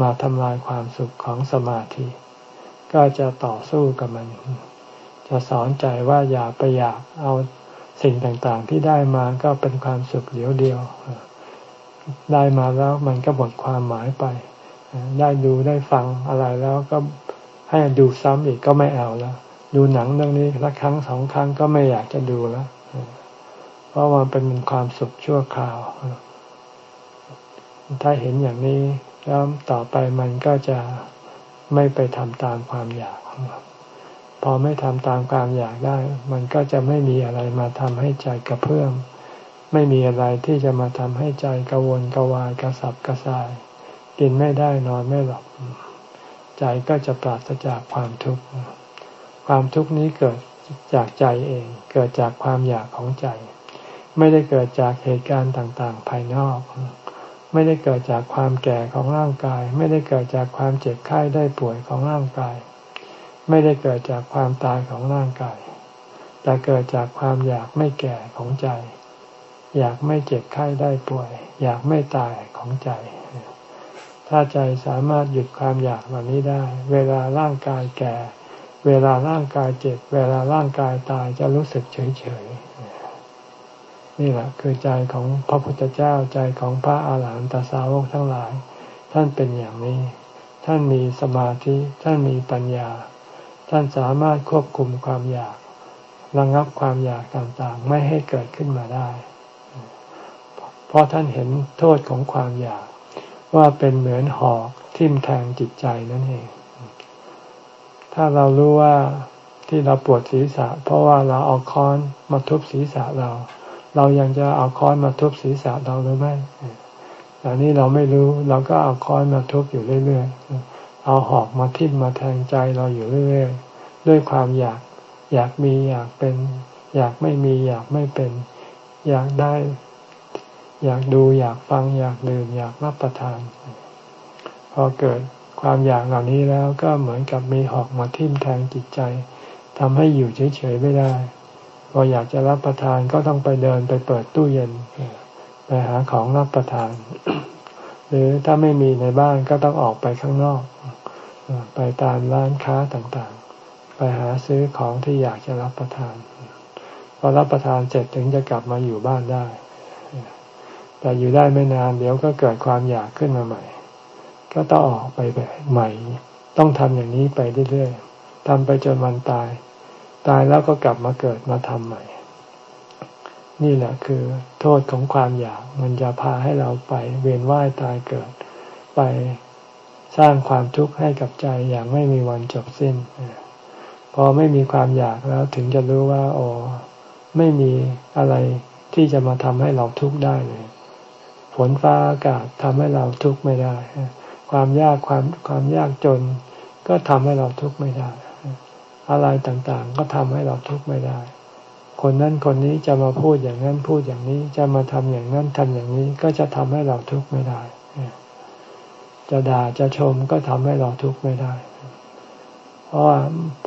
มาทำลายความสุขของสมาธิ ก็จะต่อสู้กับมัน จะสอนใจว่าอย่าไปอยากเอาสิ่งต่างๆที่ได้มาก็เป็นความสุขเดียวเดียว ได้มาแล้วมันก็หมดความหมายไป ได้ดูได้ฟังอะไรแล้วก็ให้ดูซ้ำอีกก็ไม่เอาแล้ว ดูหนังเรื่องนี้สักครั้งสองครั้งก็ไม่อยากจะดูแล้ว เพราะมันเป็นความสุขชั่วคราว ถ้าเห็นอย่างนี้แล้วต่อไปมันก็จะไม่ไปทำตามความอยาก พอไม่ทำตามความอยากได้ มันก็จะไม่มีอะไรมาทำให้ใจกระเพื่อม ไม่มีอะไรที่จะมาทำให้ใจกระวนกวายกระสับกระส่าย กินไม่ได้นอนไม่หลับ ใจก็จะปราศจากความทุกข์ ความทุกข์นี้เกิดจากใจเอง เกิดจากความอยากของใจ ไม่ได้เกิดจากเหตุการณ์ต่างๆ ภายนอก ไม่ได้เกิดจากความแก่ของร่างกาย ไม่ได้เกิดจากความเจ็บไข้ได้ป่วยของร่างกาย ไม่ได้เกิดจากความตายของร่างกาย แต่เกิดจากความอยากไม่แก่ของใจ อยากไม่เจ็บไข้ได้ป่วย อยากไม่ตายของใจ ถ้าใจสามารถหยุดความอยากเหล่านี้ได้ เวลาร่างกายแก่ เวลาร่างกายเจ็บ เวลาร่างกายตายจะรู้สึกเฉยเฉยนี่แหละคือใจของพระพุทธเจ้าใจของพระอาหารหันตสาวกทั้งหลาย ท่านเป็นอย่างนี้ ท่านมีสมาธิ ท่านมีปัญญา ท่านสามารถควบคุมความอยาก ระงับความอยากต่างๆ ไม่ให้เกิดขึ้นมาได้ เพราะท่านเห็นโทษของความอยาก ว่าเป็นเหมือนหอกทิ่มแทงจิตใจนั่นเอง ถ้าเรารู้ว่าที่เราปวดศีรษะ เพราะว่าเราเอาค้อนมาทุบศีรษะเรา เรายังจะเอาค้อนมาทุบศีรษะเราหรือไม่แต่นี้เราไม่รู้เราก็เอาค้อนมาทุบอยู่เรื่อยๆเอาหอกมาทิ่มมาแทงใจเราอยู่เรื่อยๆด้วยความอยากอยากมีอยากเป็น อยากไม่มีอยากไม่เป็น อยากได้ อยากดูอยากฟังอยากดื่มอยากรับประทาน พอเกิดความอยากเหล่านี้แล้วก็เหมือนกับมีหอกมาทิ่มแทงจิตใจทำให้อยู่เฉยๆไม่ได้ พออยากจะรับประทานก็ต้องไปเดินไปเปิดตู้เย็น ไปหาของรับประทาน หรือถ้าไม่มีในบ้านก็ต้องออกไปข้างนอก ไปตามร้านค้าต่างๆ ไปหาซื้อของที่อยากจะรับประทาน พอรับประทานเสร็จถึงจะกลับมาอยู่บ้านได้ แต่อยู่ได้ไม่นานเดี๋ยวก็เกิดความอยากขึ้นมาใหม่ ก็ต้องออกไปแบบใหม่ ต้องทำอย่างนี้ไปเรื่อยๆทำไปจนวันตาย ตายแล้วก็กลับมาเกิดมาทำใหม่ นี่แหละคือโทษของความอยากมันจะพาให้เราไปเวียนว่ายตายเกิด ไปสร้างความทุกข์ให้กับใจอย่างไม่มีวันจบสิ้น พอไม่มีความอยากแล้วถึงจะรู้ว่า โอ้ไม่มีอะไรที่จะมาทำให้เราทุกข์ได้เลย นฟ้าอากาศทำให้เราทุกข์ไม่ได้ ความยากความความยากจน ก็ทำให้เราทุกข์ไม่ได้ อะไรต่างๆ ก็ทำให้เราทุกข์ไม่ได้ คนนั้นคนนี้จะมาพูดอย่างนั้นพูดอย่างนี้ จะมาทำอย่างนั้นทำอย่างนี้ ก็จะทำให้เราทุกข์ไม่ได้ จะด่าจะชมก็ทำให้เราทุกข์ไม่ได้ เพราะว่า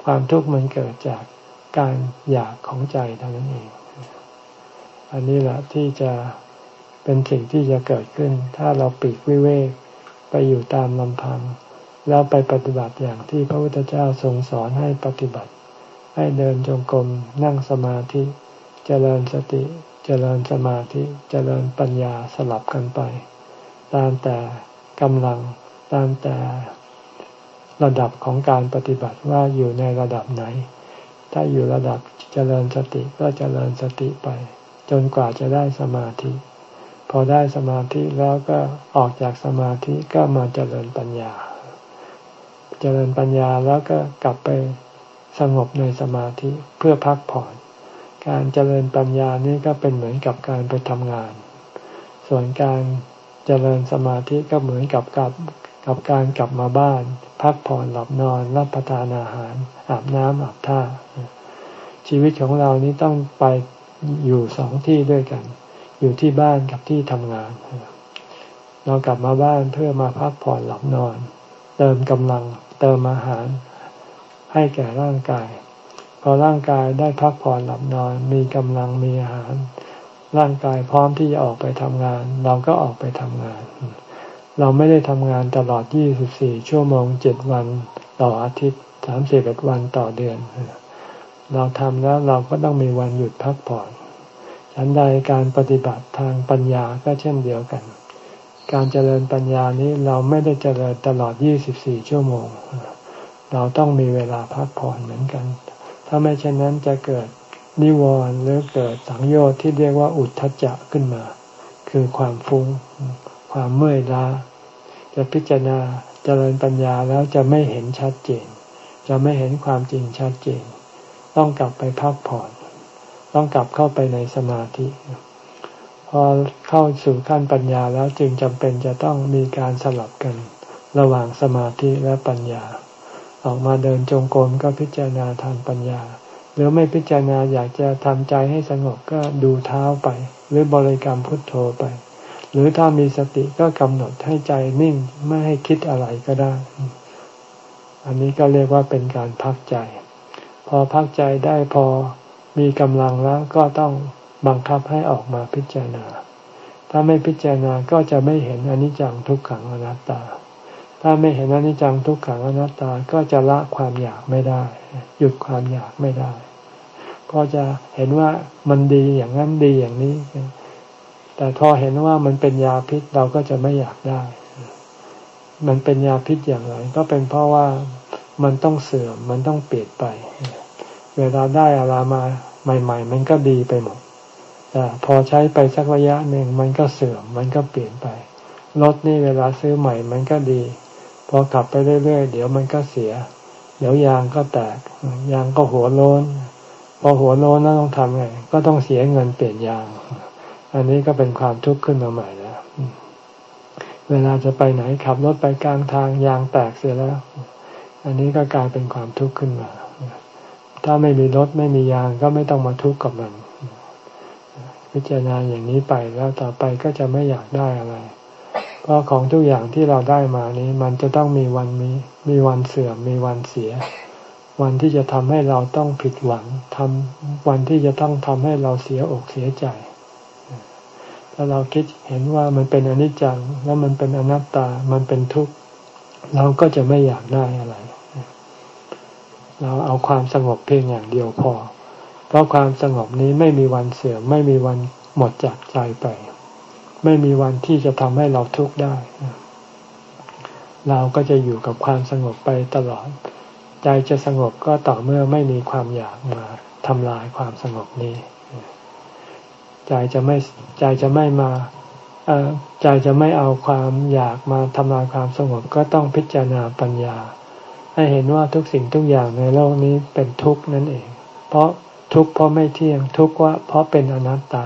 ความทุกข์มันเกิดจากการอยากของใจเท่านั้นเอง อันนี้แหละที่จะ เป็นสิ่งที่จะเกิดขึ้น ถ้าเราปีกวิเวกไปอยู่ตามลำพัง แล้วไปปฏิบัติอย่างที่พระพุทธเจ้าทรงสอนให้ปฏิบัติ ให้เดินจงกรมนั่งสมาธิเจริญสติ เจริญสมาธิ เจริญปัญญาสลับกันไป ตามแต่กำลังตามแต่ระดับของการปฏิบัติว่าอยู่ในระดับไหน ถ้าอยู่ระดับเจริญสติก็เจริญสติไป จนกว่าจะได้สมาธิ พอได้สมาธิแล้วก็ออกจากสมาธิก็มาเจริญปัญญา เจริญปัญญาแล้วก็กลับไปสงบในสมาธิเพื่อพักผ่อน การเจริญปัญญานี่ก็เป็นเหมือนกับการไปทำงาน ส่วนการเจริญสมาธิก็เหมือนกับกับกับการกลับมาบ้าน พักผ่อนหลับนอนรับประทานอาหาร อาบน้ำอาบท่า ชีวิตของเรานี้ต้องไปอยู่สองที่ด้วยกัน อยู่ที่บ้านกับที่ทำงาน เรากลับมาบ้านเพื่อมาพักผ่อนหลับนอน เติมกำลังเติมอาหาร ให้แก่ร่างกาย พอร่างกายได้พักผ่อนหลับนอน มีกำลังมีอาหาร ร่างกายพร้อมที่จะออกไปทำงาน เราก็ออกไปทำงาน เราไม่ได้ทำงานตลอด 24 ชั่วโมง 7 วันต่ออาทิตย์ 31 วันต่อเดือน เราทำแล้วเราก็ต้องมีวันหยุดพักผ่อน ฉันใดการปฏิบัติทางปัญญาก็เช่นเดียวกัน การเจริญปัญญานี้เราไม่ได้เจริญตลอด 24 ชั่วโมง เราต้องมีเวลาพักผ่อนเหมือนกัน ถ้าไม่เช่นนั้นจะเกิดนิวรณ์หรือเกิดสังโยชน์ที่เรียกว่าอุทธัจจะขึ้นมา คือความฟุง้ง ความเมื่อยล้า จะพิจารณาเจริญปัญญาแล้วจะไม่เห็นชัดเจน จะไม่เห็นความจริงชัดเจน ต้องกลับไปพักผ่อน ต้องกลับเข้าไปในสมาธิ พอเข้าสู่ขั้นปัญญาแล้วจึงจำเป็นจะต้องมีการสลับกัน ระหว่างสมาธิและปัญญา ออกมาเดินจงกรมก็พิจารณาทางปัญญา หรือไม่พิจารณาอยากจะทำใจให้สงบก็ดูเท้าไป หรือบริกรรมพุทโธไป หรือถ้ามีสติก็กำหนดให้ใจนิ่งไม่ให้คิดอะไรก็ได้ อันนี้ก็เรียกว่าเป็นการพักใจ พอพักใจได้พอ มีกำลังแล้วก็ต้องบังคับให้ออกมาพิจารณา ถ้าไม่พิจารณาก็จะไม่เห็นอนิจจังทุกขังอนัตตา ถ้าไม่เห็นอนิจจังทุกขังอนัตตาก็จะละความอยากไม่ได้ หยุดความอยากไม่ได้ ก็จะเห็นว่ามันดีอย่างนั้นดีอย่างนี้ แต่พอเห็นว่ามันเป็นยาพิษเราก็จะไม่อยากได้ มันเป็นยาพิษอย่างไร ก็เป็นเพราะว่ามันต้องเสื่อมมันต้องเปลี่ยนไป เวลาได้อะไรมาใหม่ ๆ มันก็ดีไปหมดแต่พอใช้ไปสักระยะหนึ่งมันก็เสื่อมมันก็เปลี่ยนไปรถนี่เวลาซื้อใหม่มันก็ดี พอขับไปเรื่อยๆเดี๋ยวมันก็เสีย เดี๋ยวยางก็แตกยางก็หัวโล้นพอหัวโล้นแล้วต้องทำไงก็ต้องเสียเงินเปลี่ยนยาง อันนี้ก็เป็นความทุกข์ขึ้นมาใหม่แล้วเวลาจะไปไหนขับรถไปกลางทางยางแตกเสียแล้ว อันนี้ก็กลายเป็นความทุกข์ขึ้นมา ถ้าไม่มีรถไม่มียางก็ไม่ต้องมาทุกข์กับมัน พิจารณาอย่างนี้ไปแล้วต่อไปก็จะไม่อยากได้อะไร เพราะของทุกอย่างที่เราได้มานี้ มันจะต้องมีวันมีมีวันเสื่อมมีวันเสีย วันที่จะทำให้เราต้องผิดหวังทำวันที่จะต้องทำให้เราเสียอกเสียใจถ้าเราคิดเห็นว่ามันเป็นอนิจจังแล้วมันเป็นอนัตตา มันเป็นทุกข์ เราก็จะไม่อยากได้อะไร เราเอาความสงบเพียงอย่างเดียวพอ เพราะความสงบนี้ไม่มีวันเสื่อมไม่มีวันหมดจากใจไป ไม่มีวันที่จะทำให้เราทุกข์ได้ เราก็จะอยู่กับความสงบไปตลอด ใจจะสงบก็ต่อเมื่อไม่มีความอยากมาทำลายความสงบนี้ ใจจะไม่ใจจะไม่มาใจจะไม่เอาความอยากมาทำลายความสงบก็ต้องพิจารณาปัญญา ให้เห็นว่าทุกสิ่งทุกอย่างในโลกนี้เป็นทุกข์นั่นเอง เพราะทุกข์เพราะไม่เที่ยงทุกข์ว่าเพราะเป็นอนัตตา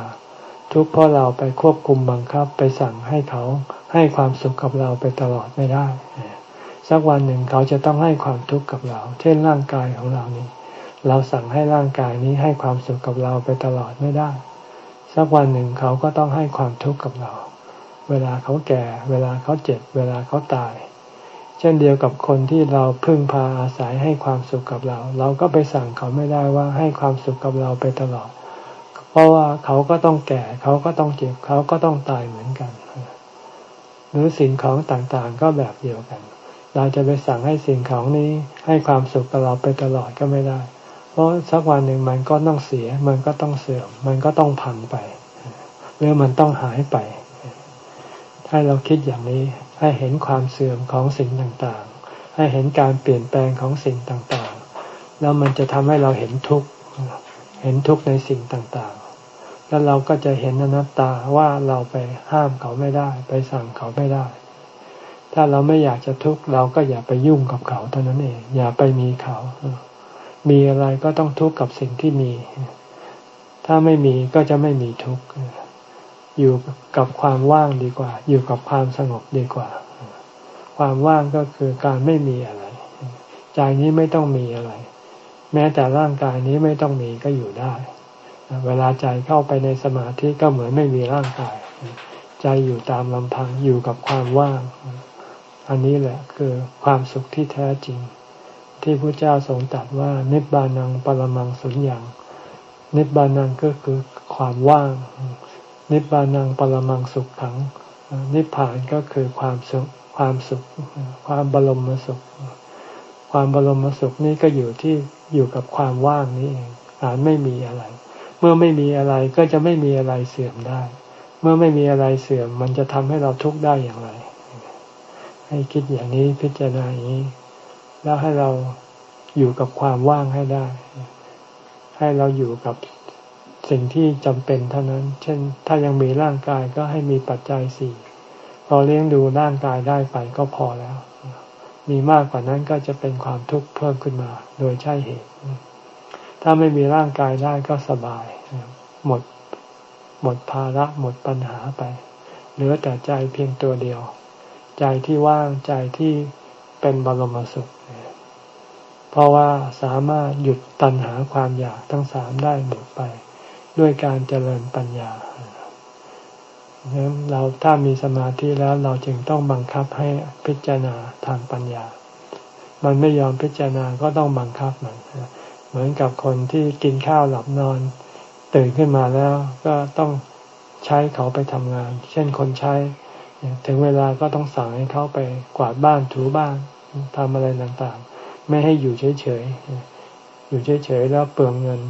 ทุกข์เพราะเราไปควบคุมบังคับไปสั่งให้เขาให้ความสุขกับเราไปตลอดไม่ได้ สักวันหนึ่งเขาจะต้องให้ความทุกข์กับเรา เช่นร่างกายของเรานี้ เราสั่งให้ร่างกายนี้ให้ความสุขกับเราไปตลอดไม่ได้ สักวันหนึ่งเขาก็ต้องให้ความทุกข์กับเรา เวลาเขาแก่ เวลาเขาเจ็บ เวลาเขาตาย เช่นเดียวกับคนที่เราพึ่งพาอาศัยให้ความสุขกับเรา เราก็ไปสั่งเขาไม่ได้ว่าให้ความสุขกับเราไปตลอด เพราะว่าเขาก็ต้องแก่ เขาก็ต้องเจ็บ เขาก็ต้องตายเหมือนกัน หรือสิ่งของต่างๆก็แบบเดียวกัน เราจะไปสั่งให้สิ่งของนี้ให้ความสุขกับเราไปตลอดก็ไม่ได้ เพราะสักวันหนึ่งมันก็ต้องเสีย มันก็ต้องเสื่อม มันก็ต้องพังไป หรือมันต้องหายไป ถ้าเราคิดอย่างนี้ ให้เห็นความเสื่อมของสิ่งต่างๆ ให้เห็นการเปลี่ยนแปลงของสิ่งต่างๆ แล้วมันจะทำให้เราเห็นทุกข์เห็นทุกข์ในสิ่งต่างๆ แล้วเราก็จะเห็นอนัตตาว่าเราไปห้ามเขาไม่ได้ ไปสั่งเขาไม่ได้ ถ้าเราไม่อยากจะทุกข์เราก็อย่าไปยุ่งกับเขาเท่านั้นเอง อย่าไปมีเขา มีอะไรก็ต้องทุกข์กับสิ่งที่มี ถ้าไม่มีก็จะไม่มีทุกข์ อยู่กับความว่างดีกว่า อยู่กับความสงบดีกว่า ความว่างก็คือการไม่มีอะไร ใจนี้ไม่ต้องมีอะไร แม้แต่ร่างกายนี้ไม่ต้องมีก็อยู่ได้ เวลาใจเข้าไปในสมาธิก็เหมือนไม่มีร่างกาย ใจอยู่ตามลำพังอยู่กับความว่าง อันนี้แหละคือความสุขที่แท้จริง ที่พระเจ้าทรงตรัสว่า นิบานังปรมังสุญญ์นิบานังก็คือความว่าง นิบานังปรมังสุขขัง นิพพานก็คือความสุขความสุข ความบรมสุข ความบรมสุขนี้ก็อยู่ที่อยู่กับความว่างนี้เองอาจไม่มีอะไร เมื่อไม่มีอะไรก็จะไม่มีอะไรเสื่อมได้ เมื่อไม่มีอะไรเสื่อม มันจะทำให้เราทุกข์ได้อย่างไร ให้คิดอย่างนี้พิจารณาอย่างนี้ แล้วให้เราอยู่กับความว่างให้ได้ ให้เราอยู่กับ สิ่งที่จำเป็นเท่านั้น เช่น ถ้ายังมีร่างกายก็ให้มีปัจจัยสี่พอเลี้ยงดูร่างกายได้ไปก็พอแล้ว มีมากกว่านั้นก็จะเป็นความทุกข์เพิ่มขึ้นมา โดยใช่เหตุ ถ้าไม่มีร่างกายได้ก็สบาย หมดหมดภาระหมดปัญหาไป เหลือแต่ใจเพียงตัวเดียว ใจที่ว่างใจที่เป็นบรมสุข เพราะว่าสามารถหยุดตัณหาความอยากทั้งสามได้หมดไป ด้วยการเจริญปัญญาเราถ้ามีสมาธิแล้วเราจึงต้องบังคับให้พิจารณาทางปัญญา มันไม่ยอมพิจารณาก็ต้องบังคับมัน เหมือนกับคนที่กินข้าวหลับนอน ตื่นขึ้นมาแล้วก็ต้องใช้เขาไปทำงาน เช่นคนใช้ ถึงเวลาก็ต้องสั่งให้เขาไปกวาดบ้านถูบ้านทำอะไรต่างๆ ไม่ให้อยู่เฉยๆ อยู่เฉยๆแล้วเปลืองเงิน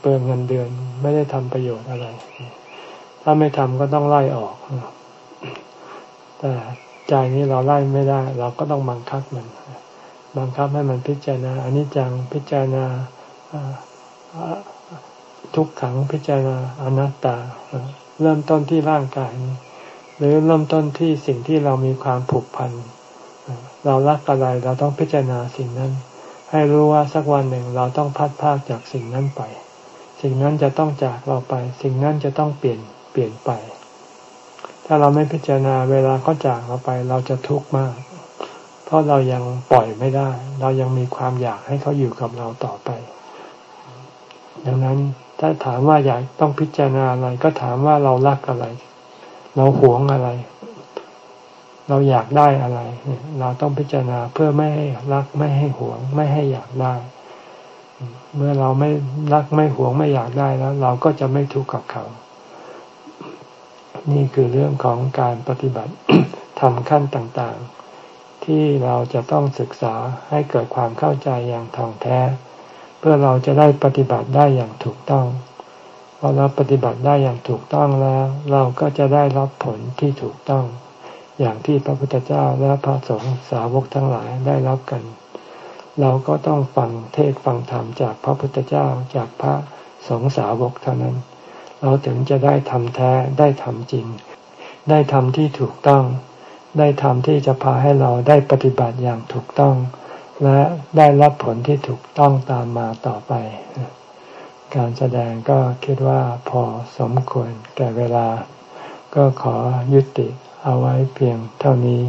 เปลืองเงินเดือน ไม่ได้ทำประโยชน์อะไร ถ้าไม่ทำก็ต้องไล่ออก แต่ใจนี้เราไล่ไม่ได้ เราก็ต้องบังคับมัน บังคับให้มันพิจารณาอันิจจังพิจารณาทุกขังพิจารณาอนัตตา เริ่มต้นที่ร่างกายนี้หรือเริ่มต้นที่สิ่งที่เรามีความผูกพัน เรารักอะไรเราต้องพิจารณาสิ่งนั้น ให้รู้ว่าสักวันหนึ่งเราต้องพัดพากจากสิ่งนั้นไป สิ่งนั้นจะต้องจากเราไป สิ่งนั้นจะต้องเปลี่ยนเปลี่ยนไป ถ้าเราไม่พิจารณาเวลาเขาจากเราไป เราจะทุกข์มาก เพราะเรายังปล่อยไม่ได้ เรายังมีความอยากให้เขาอยู่กับเราต่อไป ดังนั้นถ้าถามว่าอยากต้องพิจารณาอะไร ก็ถามว่าเรารักอะไร เราหวงอะไร เราอยากได้อะไร เราต้องพิจารณาเพื่อไม่ให้รักไม่ให้หวง ไม่ให้อยากได้ เมื่อเราไม่รักไม่หวงไม่อยากได้แล้ว เราก็จะไม่ทุกข์กับเขา นี่คือเรื่องของการปฏิบัติทำขั้นต่างๆ ที่เราจะต้องศึกษาให้เกิดความเข้าใจอย่างท่องแท้ เพื่อเราจะได้ปฏิบัติได้อย่างถูกต้องพอเราปฏิบัติได้อย่างถูกต้องแล้ว เราก็จะได้รับผลที่ถูกต้อง อย่างที่พระพุทธเจ้าและพระสงฆ์สาวกทั้งหลายได้รับกัน เราก็ต้องฟังเทศฟังธรรมจากพระพุทธเจ้าจากพระสงฆ์สาวกเท่านั้น เราถึงจะได้ทำแท้ได้ทำจริง ได้ทำที่ถูกต้อง ได้ทำที่จะพาให้เราได้ปฏิบัติอย่างถูกต้อง และได้รับผลที่ถูกต้องตามมาต่อไป การแสดงก็คิดว่าพอสมควรแก่เวลา ก็ขอยุติเอาไว้เพียงเท่านี้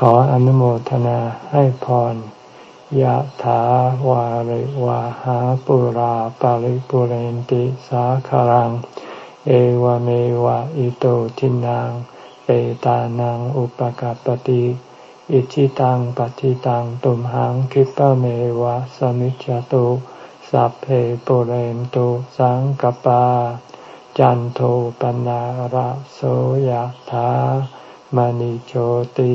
ขออนุโมทนาให้พร ยะถาวาริวาหาปุราปาริปุเรนติสาคารัง เอวเมวะอิโตทินังเปตานังอุปกัปติอิชิตังปฏิตังตุมหังคิปะเมวะสมิจจตุสัพเพปุเรนตุสังกปา จันโทปนาระโสยถามณิโชติ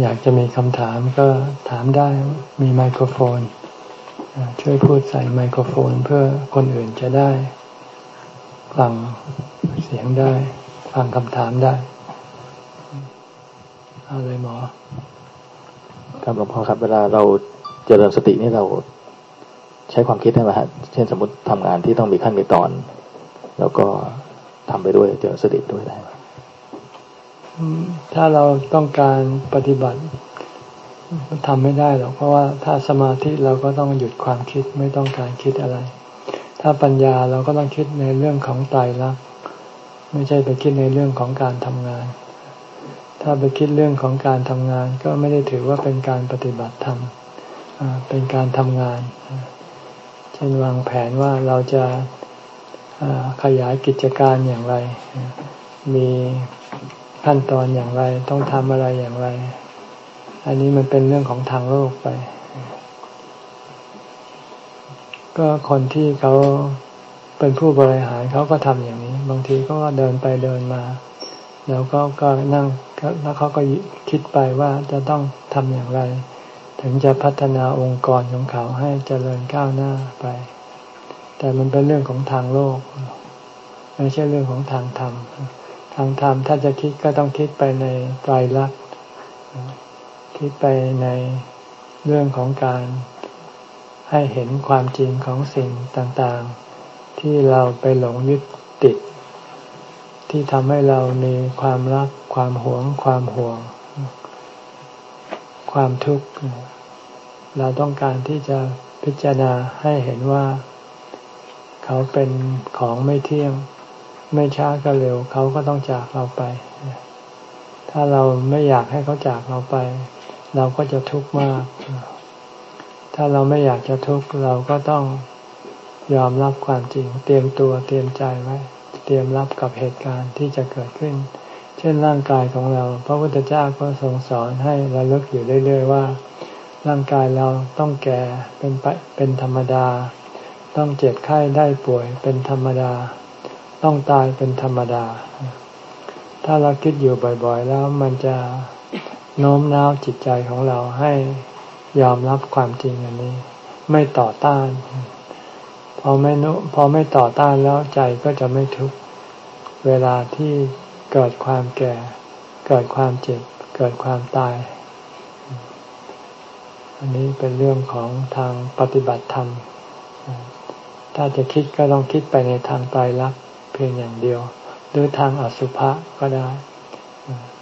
อยากจะมีคำถามก็ถามได้มีไมโครโฟน ช่วยพูดใส่ไมโครโฟนเพื่อคนอื่นจะได้ฟังเสียงได้ ฟังคำถามได้ เอาเลยหมอครับหลวงพ่อครับ เวลาเราเจริญสตินี่เราใช้ความคิดได้ไหมฮะเช่นสมมติทำงานที่ต้องมีขั้นมีตอน แล้วก็ทำไปด้วยเจริญสติด้วยได้ ถ้าเราต้องการปฏิบัติทำไม่ได้หรอกเพราะว่าถ้าสมาธิเราก็ต้องหยุดความคิดไม่ต้องการคิดอะไร ถ้าปัญญาเราก็ต้องคิดในเรื่องของไตายรักษณ์ไม่ใช่ไปคิดในเรื่องของการทำงาน ถ้าไปคิดเรื่องของการทำงาน ก็ไม่ได้ถือว่าเป็นการปฏิบัติธรรมเป็นการทำงาน เช่นวางแผนว่าเราจะขยายกิจการอย่างไร มี ขั้นตอนอย่างไร ต้องทำอะไรอย่างไร อันนี้มันเป็นเรื่องของทางโลกไป ก็คนที่เขาเป็นผู้บริหารเขาก็ทำอย่างนี้ บางทีก็เดินไปเดินมา แล้วก็ก็นั่งแล้วเขาก็คิดไปว่าจะต้องทำอย่างไร ถึงจะพัฒนาองค์กรของเขาให้เจริญก้าวหน้าไป แต่มันเป็นเรื่องของทางโลก ไม่ใช่เรื่องของทางธรรม ทางธรรมถ้าจะคิดก็ต้องคิดไปในไตรลักษณ์คิดไปในเรื่องของการให้เห็นความจริงของสิ่งต่างๆ ที่เราไปหลงยึดติด ที่ทำให้เรามีความรัก ความหวง ความห่วง ความทุกข์ เราต้องการที่จะพิจารณาให้เห็นว่า เขาเป็นของไม่เที่ยง ไม่ช้าก็เร็ว เขาก็ต้องจากเราไป ถ้าเราไม่อยากให้เขาจากเราไป เราก็จะทุกข์มาก ถ้าเราไม่อยากจะทุกข์เราก็ต้องยอมรับความจริง เตรียมตัวเตรียมใจไว้ เตรียมรับกับเหตุการณ์ที่จะเกิดขึ้น เช่นร่างกายของเรา พระพุทธเจ้าก็ทรงสอนให้เราเลิกอยู่เรื่อยๆว่า ร่างกายเราต้องแก่เป็นเป็นธรรมดา ต้องเจ็บไข้ได้ป่วยเป็นธรรมดา ต้องตายเป็นธรรมดา ถ้าเราคิดอยู่บ่อยๆ แล้วมันจะโน้มน้าวจิตใจของเราให้ยอมรับความจริงอันนี้ ไม่ต่อต้าน พอไม่นุพอไม่ต่อต้านแล้วใจก็จะไม่ทุกข์เวลาที่เกิดความแก่ เกิดความเจ็บ เกิดความตาย อันนี้เป็นเรื่องของทางปฏิบัติธรรม ถ้าจะคิดก็ต้องคิดไปในทางตายรัก ยงอย่างเดียว หรือทางอสุภะก็ได้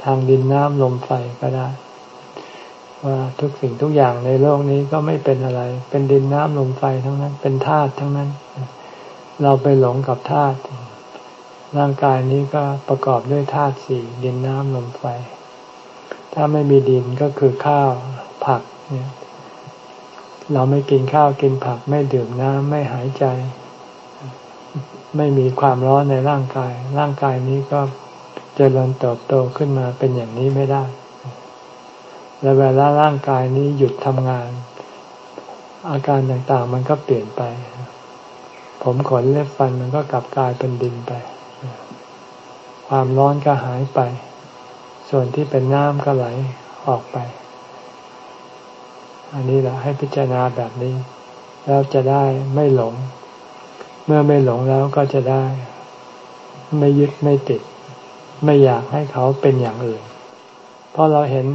ทางดินน้ำลมไฟก็ได้ ว่าทุกสิ่งทุกอย่างในโลกนี้ก็ไม่เป็นอะไร เป็นดินน้ำลมไฟทั้งนั้น เป็นธาตุทั้งนั้น เราไปหลงกับธาตุร่างกายนี้ก็ประกอบด้วยธาตุสี่ดินน้ำลมไฟ ถ้าไม่มีดินก็คือข้าวผักเนี่ยเราไม่กินข้าวกินผักไม่ดื่มน้ำไม่หายใจ ไม่มีความร้อนในร่างกาย ร่างกายนี้ก็จเจริญเติบโตขึ้นมาเป็นอย่างนี้ไม่ได้ และเวลาร่างกายนี้หยุดทำงาน อาการต่างๆ มันก็เปลี่ยนไป ผมขนเล็บฟันมันก็กลับกลายเป็นดินไป ความร้อนก็หายไป ส่วนที่เป็นน้ำก็ไหลออกไป อันนี้แหละให้พิจารณาแบบนี้ แล้วจะได้ไม่หลง เมื่อไม่หลงแล้วก็จะได้ ไม่ยึดไม่ติด ไม่อยากให้เขาเป็นอย่างอื่น เพราะเราเห็น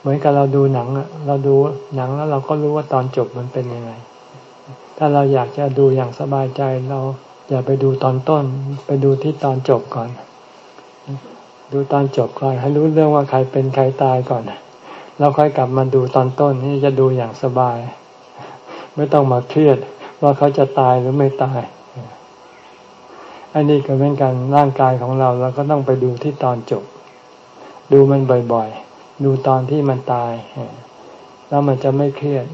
เหมือนกับเราดูหนังเราดูหนังแล้วเราก็รู้ว่าตอนจบมันเป็นยังไง ถ้าเราอยากจะดูอย่างสบายใจเราอย่าไปดูตอนต้น ไปดูที่ตอนจบก่อน ดูตอนจบก่อน ให้รู้เรื่องว่าใครเป็นใครตายก่อนแล้วค่อยกลับมาดูตอนต้นนี่จะดูอย่างสบาย ไม่ต้องมาเครียดว่าเขาจะตายหรือไม่ตาย อันนี้ก็เป็นการร่างกายของเราเราก็ต้องไปดูที่ตอนจบ ดูมันบ่อยๆ ดูตอนที่มันตาย แล้วมันจะไม่เครียด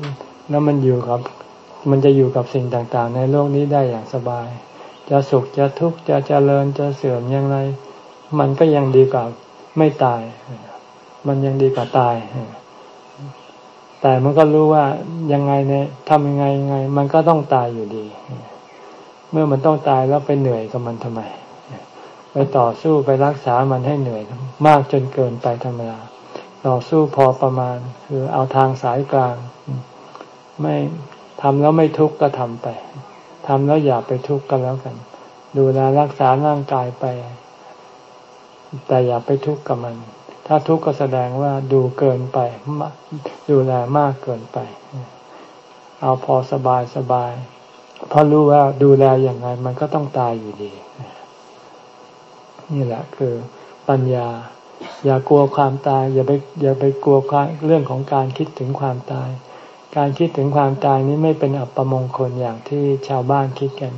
แล้วมันอยู่กับ มันจะอยู่กับสิ่งต่างๆ ในโลกนี้ได้อย่างสบาย จะสุขจะทุกข์จะเจริญจะเสื่อมอย่างไร มันก็ยังดีกว่าไม่ตาย มันยังดีกว่าตาย แต่มันก็รู้ว่ายังไงเนี่ยทำยังไงยังไง มันก็ต้องตายอยู่ดี เมื่อมันต้องตายแล้วไปเหนื่อยกับมันทำไม ไปต่อสู้ไปรักษามันให้เหนื่อย มากจนเกินไปธรรมดาต่อสู้พอประมาณ คือเอาทางสายกลาง ไม่ทำแล้วไม่ทุกข์ก็ทำไปทำแล้วอย่าไปทุกข์ก็แล้วกัน ดูแลรักษาร่างกายไป แต่อย่าไปทุกข์กับมัน ถ้าทุกข์ก็แสดงว่าดูเกินไป ดูแลมากเกินไป เอาพอสบายสบาย เพราะรู้ว่าดูแลอย่างไรมันก็ต้องตายอยู่ดี นี่แหละคือปัญญา อย่ากลัวความตาย อย่าไปอย่าไปกลัวเรื่องของการคิดถึงความตาย การคิดถึงความตายนี้ไม่เป็นอัปมงคลอย่างที่ชาวบ้านคิดกัน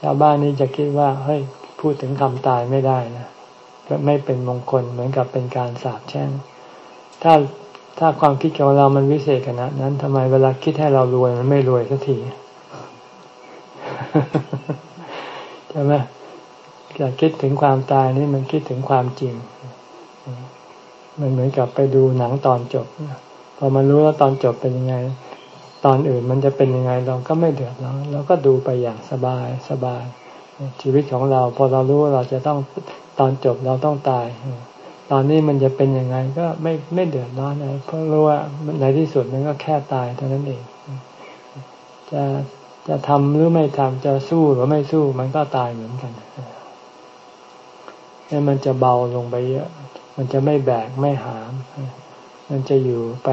ชาวบ้านนี้จะคิดว่าเฮ้ยพูดถึงคำตายไม่ได้นะไม่เป็นมงคลเหมือนกับเป็นการสาบแช่ง ถ้าถ้าความคิดของเรามันวิเศษขนาดนั้นทำไมเวลาคิดให้เรารวยมันไม่รวยสักที ใช่ไหมอยากคิดถึงความตายนี่มันคิดถึงความจริง มันเหมือนกับไปดูหนังตอนจบพอมารู้ว่าตอนจบเป็นยังไง ตอนอื่นมันจะเป็นยังไงเราก็ไม่เดือดร้อนเราก็ดูไปอย่างสบายสบาย ชีวิตของเราพอเรารู้ว่าเราจะต้องตอนจบเราต้องตาย ตอนนี้มันจะเป็นยังไงก็ไม่ไม่เดือดร้อนเลยเพราะรู้ว่าในที่สุดมันก็แค่ตายเท่านั้นเองจะ จะทำหรือไม่ทำจะสู้หรือไม่สู้มันก็ตายเหมือนกันนี่มันจะเบาลงไปเยอะ มันจะไม่แบกไม่หาม มันจะอยู่ไป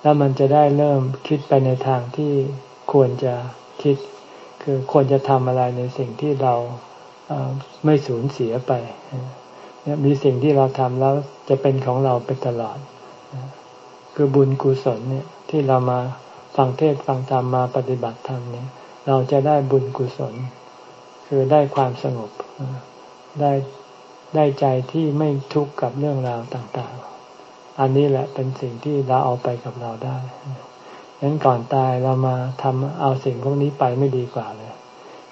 แล้วมันจะได้เริ่มคิดไปในทางที่ควรจะคิด คือควรจะทำอะไรในสิ่งที่เราไม่สูญเสียไปเนี่ยมีสิ่งที่เราทำแล้วจะเป็นของเราไปตลอด คือบุญกุศลเนี่ยที่เรามา ฟังเทศฟังธรรมมาปฏิบัติธรรมเนี่ยเราจะได้บุญกุศล คือได้ความสงบได้ได้ใจที่ไม่ทุกข์กับเรื่องราวต่างๆ อันนี้แหละเป็นสิ่งที่เราเอาไปกับเราได้ฉะนั้นก่อนตายเรามาทำเอาสิ่งพวกนี้ไปไม่ดีกว่าเลย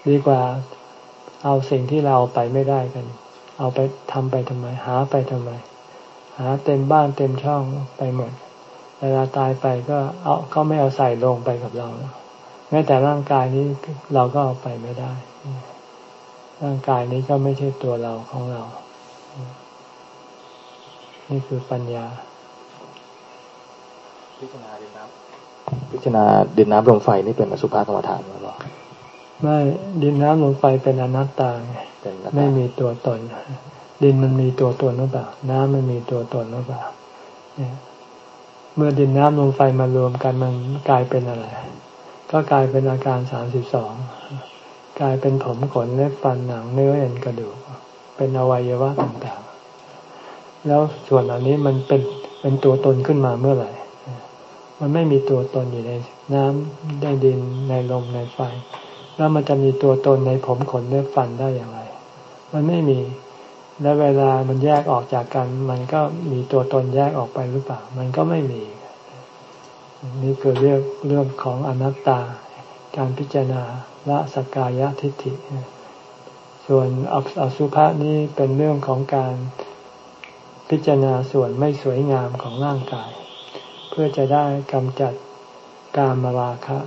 ดีกว่าเอาสิ่งที่เราไปไม่ได้กัน เอาไปทำไปทำไม หาไปทำไม หาเต็มบ้านเต็มช่องไปหมด เวลาตายไปก็เอาเขาไม่เอาใส่ลงไปกับเราแม้แต่ร่างกายนี้เราก็เอาไปไม่ได้ ร่างกายนี้ก็ไม่ใช่ตัวเราของเรา นี่คือปัญญา พิจารณาดินน้ำพิจารณาดินน้ำลมไฟนี่เป็นอสุภกรรมฐานหรือเปล่าไม่ดินน้ำลมไฟเป็นอนัตตาไม่มีตัวตน ดินมันมีตัวตนหรือเปล่า น้ำมันมีตัวตนหรือเปล่า เมื่อดินน้ำลมไฟมารวมกันมันกลายเป็นอะไร ก็กลายเป็นอาการสามสิบสองกลายเป็นผมขนเล็บฟันหนังเนื้อเอ็นกระดูก เป็นอวัยวะต่างๆ แล้วส่วนอันนี้มันเป็นเป็นตัวตนขึ้นมาเมื่อไหร่ มันไม่มีตัวตนอยู่ในน้ำในดินในลมในไฟ แล้วมันจะมีตัวตนในผมขนเล็บฟันได้อย่างไร มันไม่มี และเวลามันแยกออกจากกัน มันก็มีตัวตนแยกออกไปหรือเปล่า มันก็ไม่มี นี่คือเรื่องเรื่องของอนัตตา การพิจารณาละสกายะทิฏฐิ ส่วนอสุภะนี้เป็นเรื่องของการพิจารณาส่วนไม่สวยงามของร่างกาย เพื่อจะได้กำจัดกามราคะ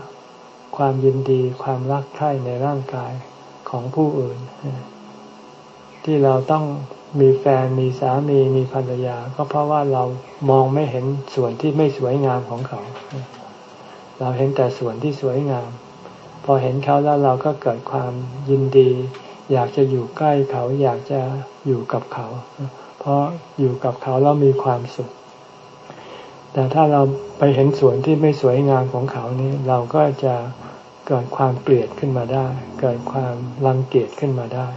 ความยินดีความรักใคร่ในร่างกายของผู้อื่น ที่เราต้องมีแฟนมีสามีมีภรรยา ก็เพราะว่าเรามองไม่เห็นส่วนที่ไม่สวยงามของเขา เราเห็นแต่ส่วนที่สวยงาม พอเห็นเขาแล้วเราก็เกิดความยินดี อยากจะอยู่ใกล้เขาอยากจะอยู่กับเขา เพราะอยู่กับเขาแล้วมีความสุข แต่ถ้าเราไปเห็นส่วนที่ไม่สวยงามของเขานี้เราก็จะเกิดความเกลียดขึ้นมาได้ เกิดความรังเกียจขึ้นมาได้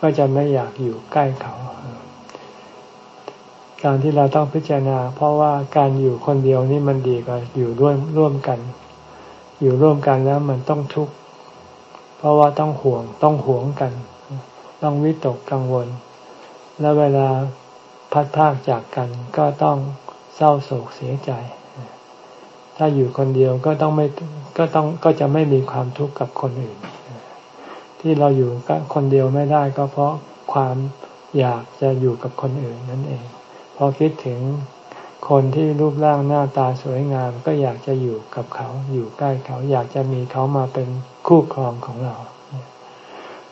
ก็จะไม่อยากอยู่ใกล้เขา การที่เราต้องพิจารณา เพราะว่าการอยู่คนเดียวนี่มันดีกว่าอยู่ร่วมร่วมกัน อยู่ร่วมกันแล้วมันต้องทุกข์เพราะว่าต้องห่วงต้องห่วงกัน ต้องวิตกกังวล และเวลาพัดพากจากกันก็ต้องเศร้าโศกเสียใจ ถ้าอยู่คนเดียวก็ต้องไม่ก็ต้องก็จะไม่มีความทุกข์กับคนอื่น ที่เราอยู่กับคนเดียวไม่ได้ก็เพราะความอยากจะอยู่กับคนอื่นนั่นเอง พอคิดถึงคนที่รูปร่างหน้าตาสวยงามก็อยากจะอยู่กับเขาอยู่ใกล้เขาอยากจะมีเขามาเป็นคู่ครองของเรา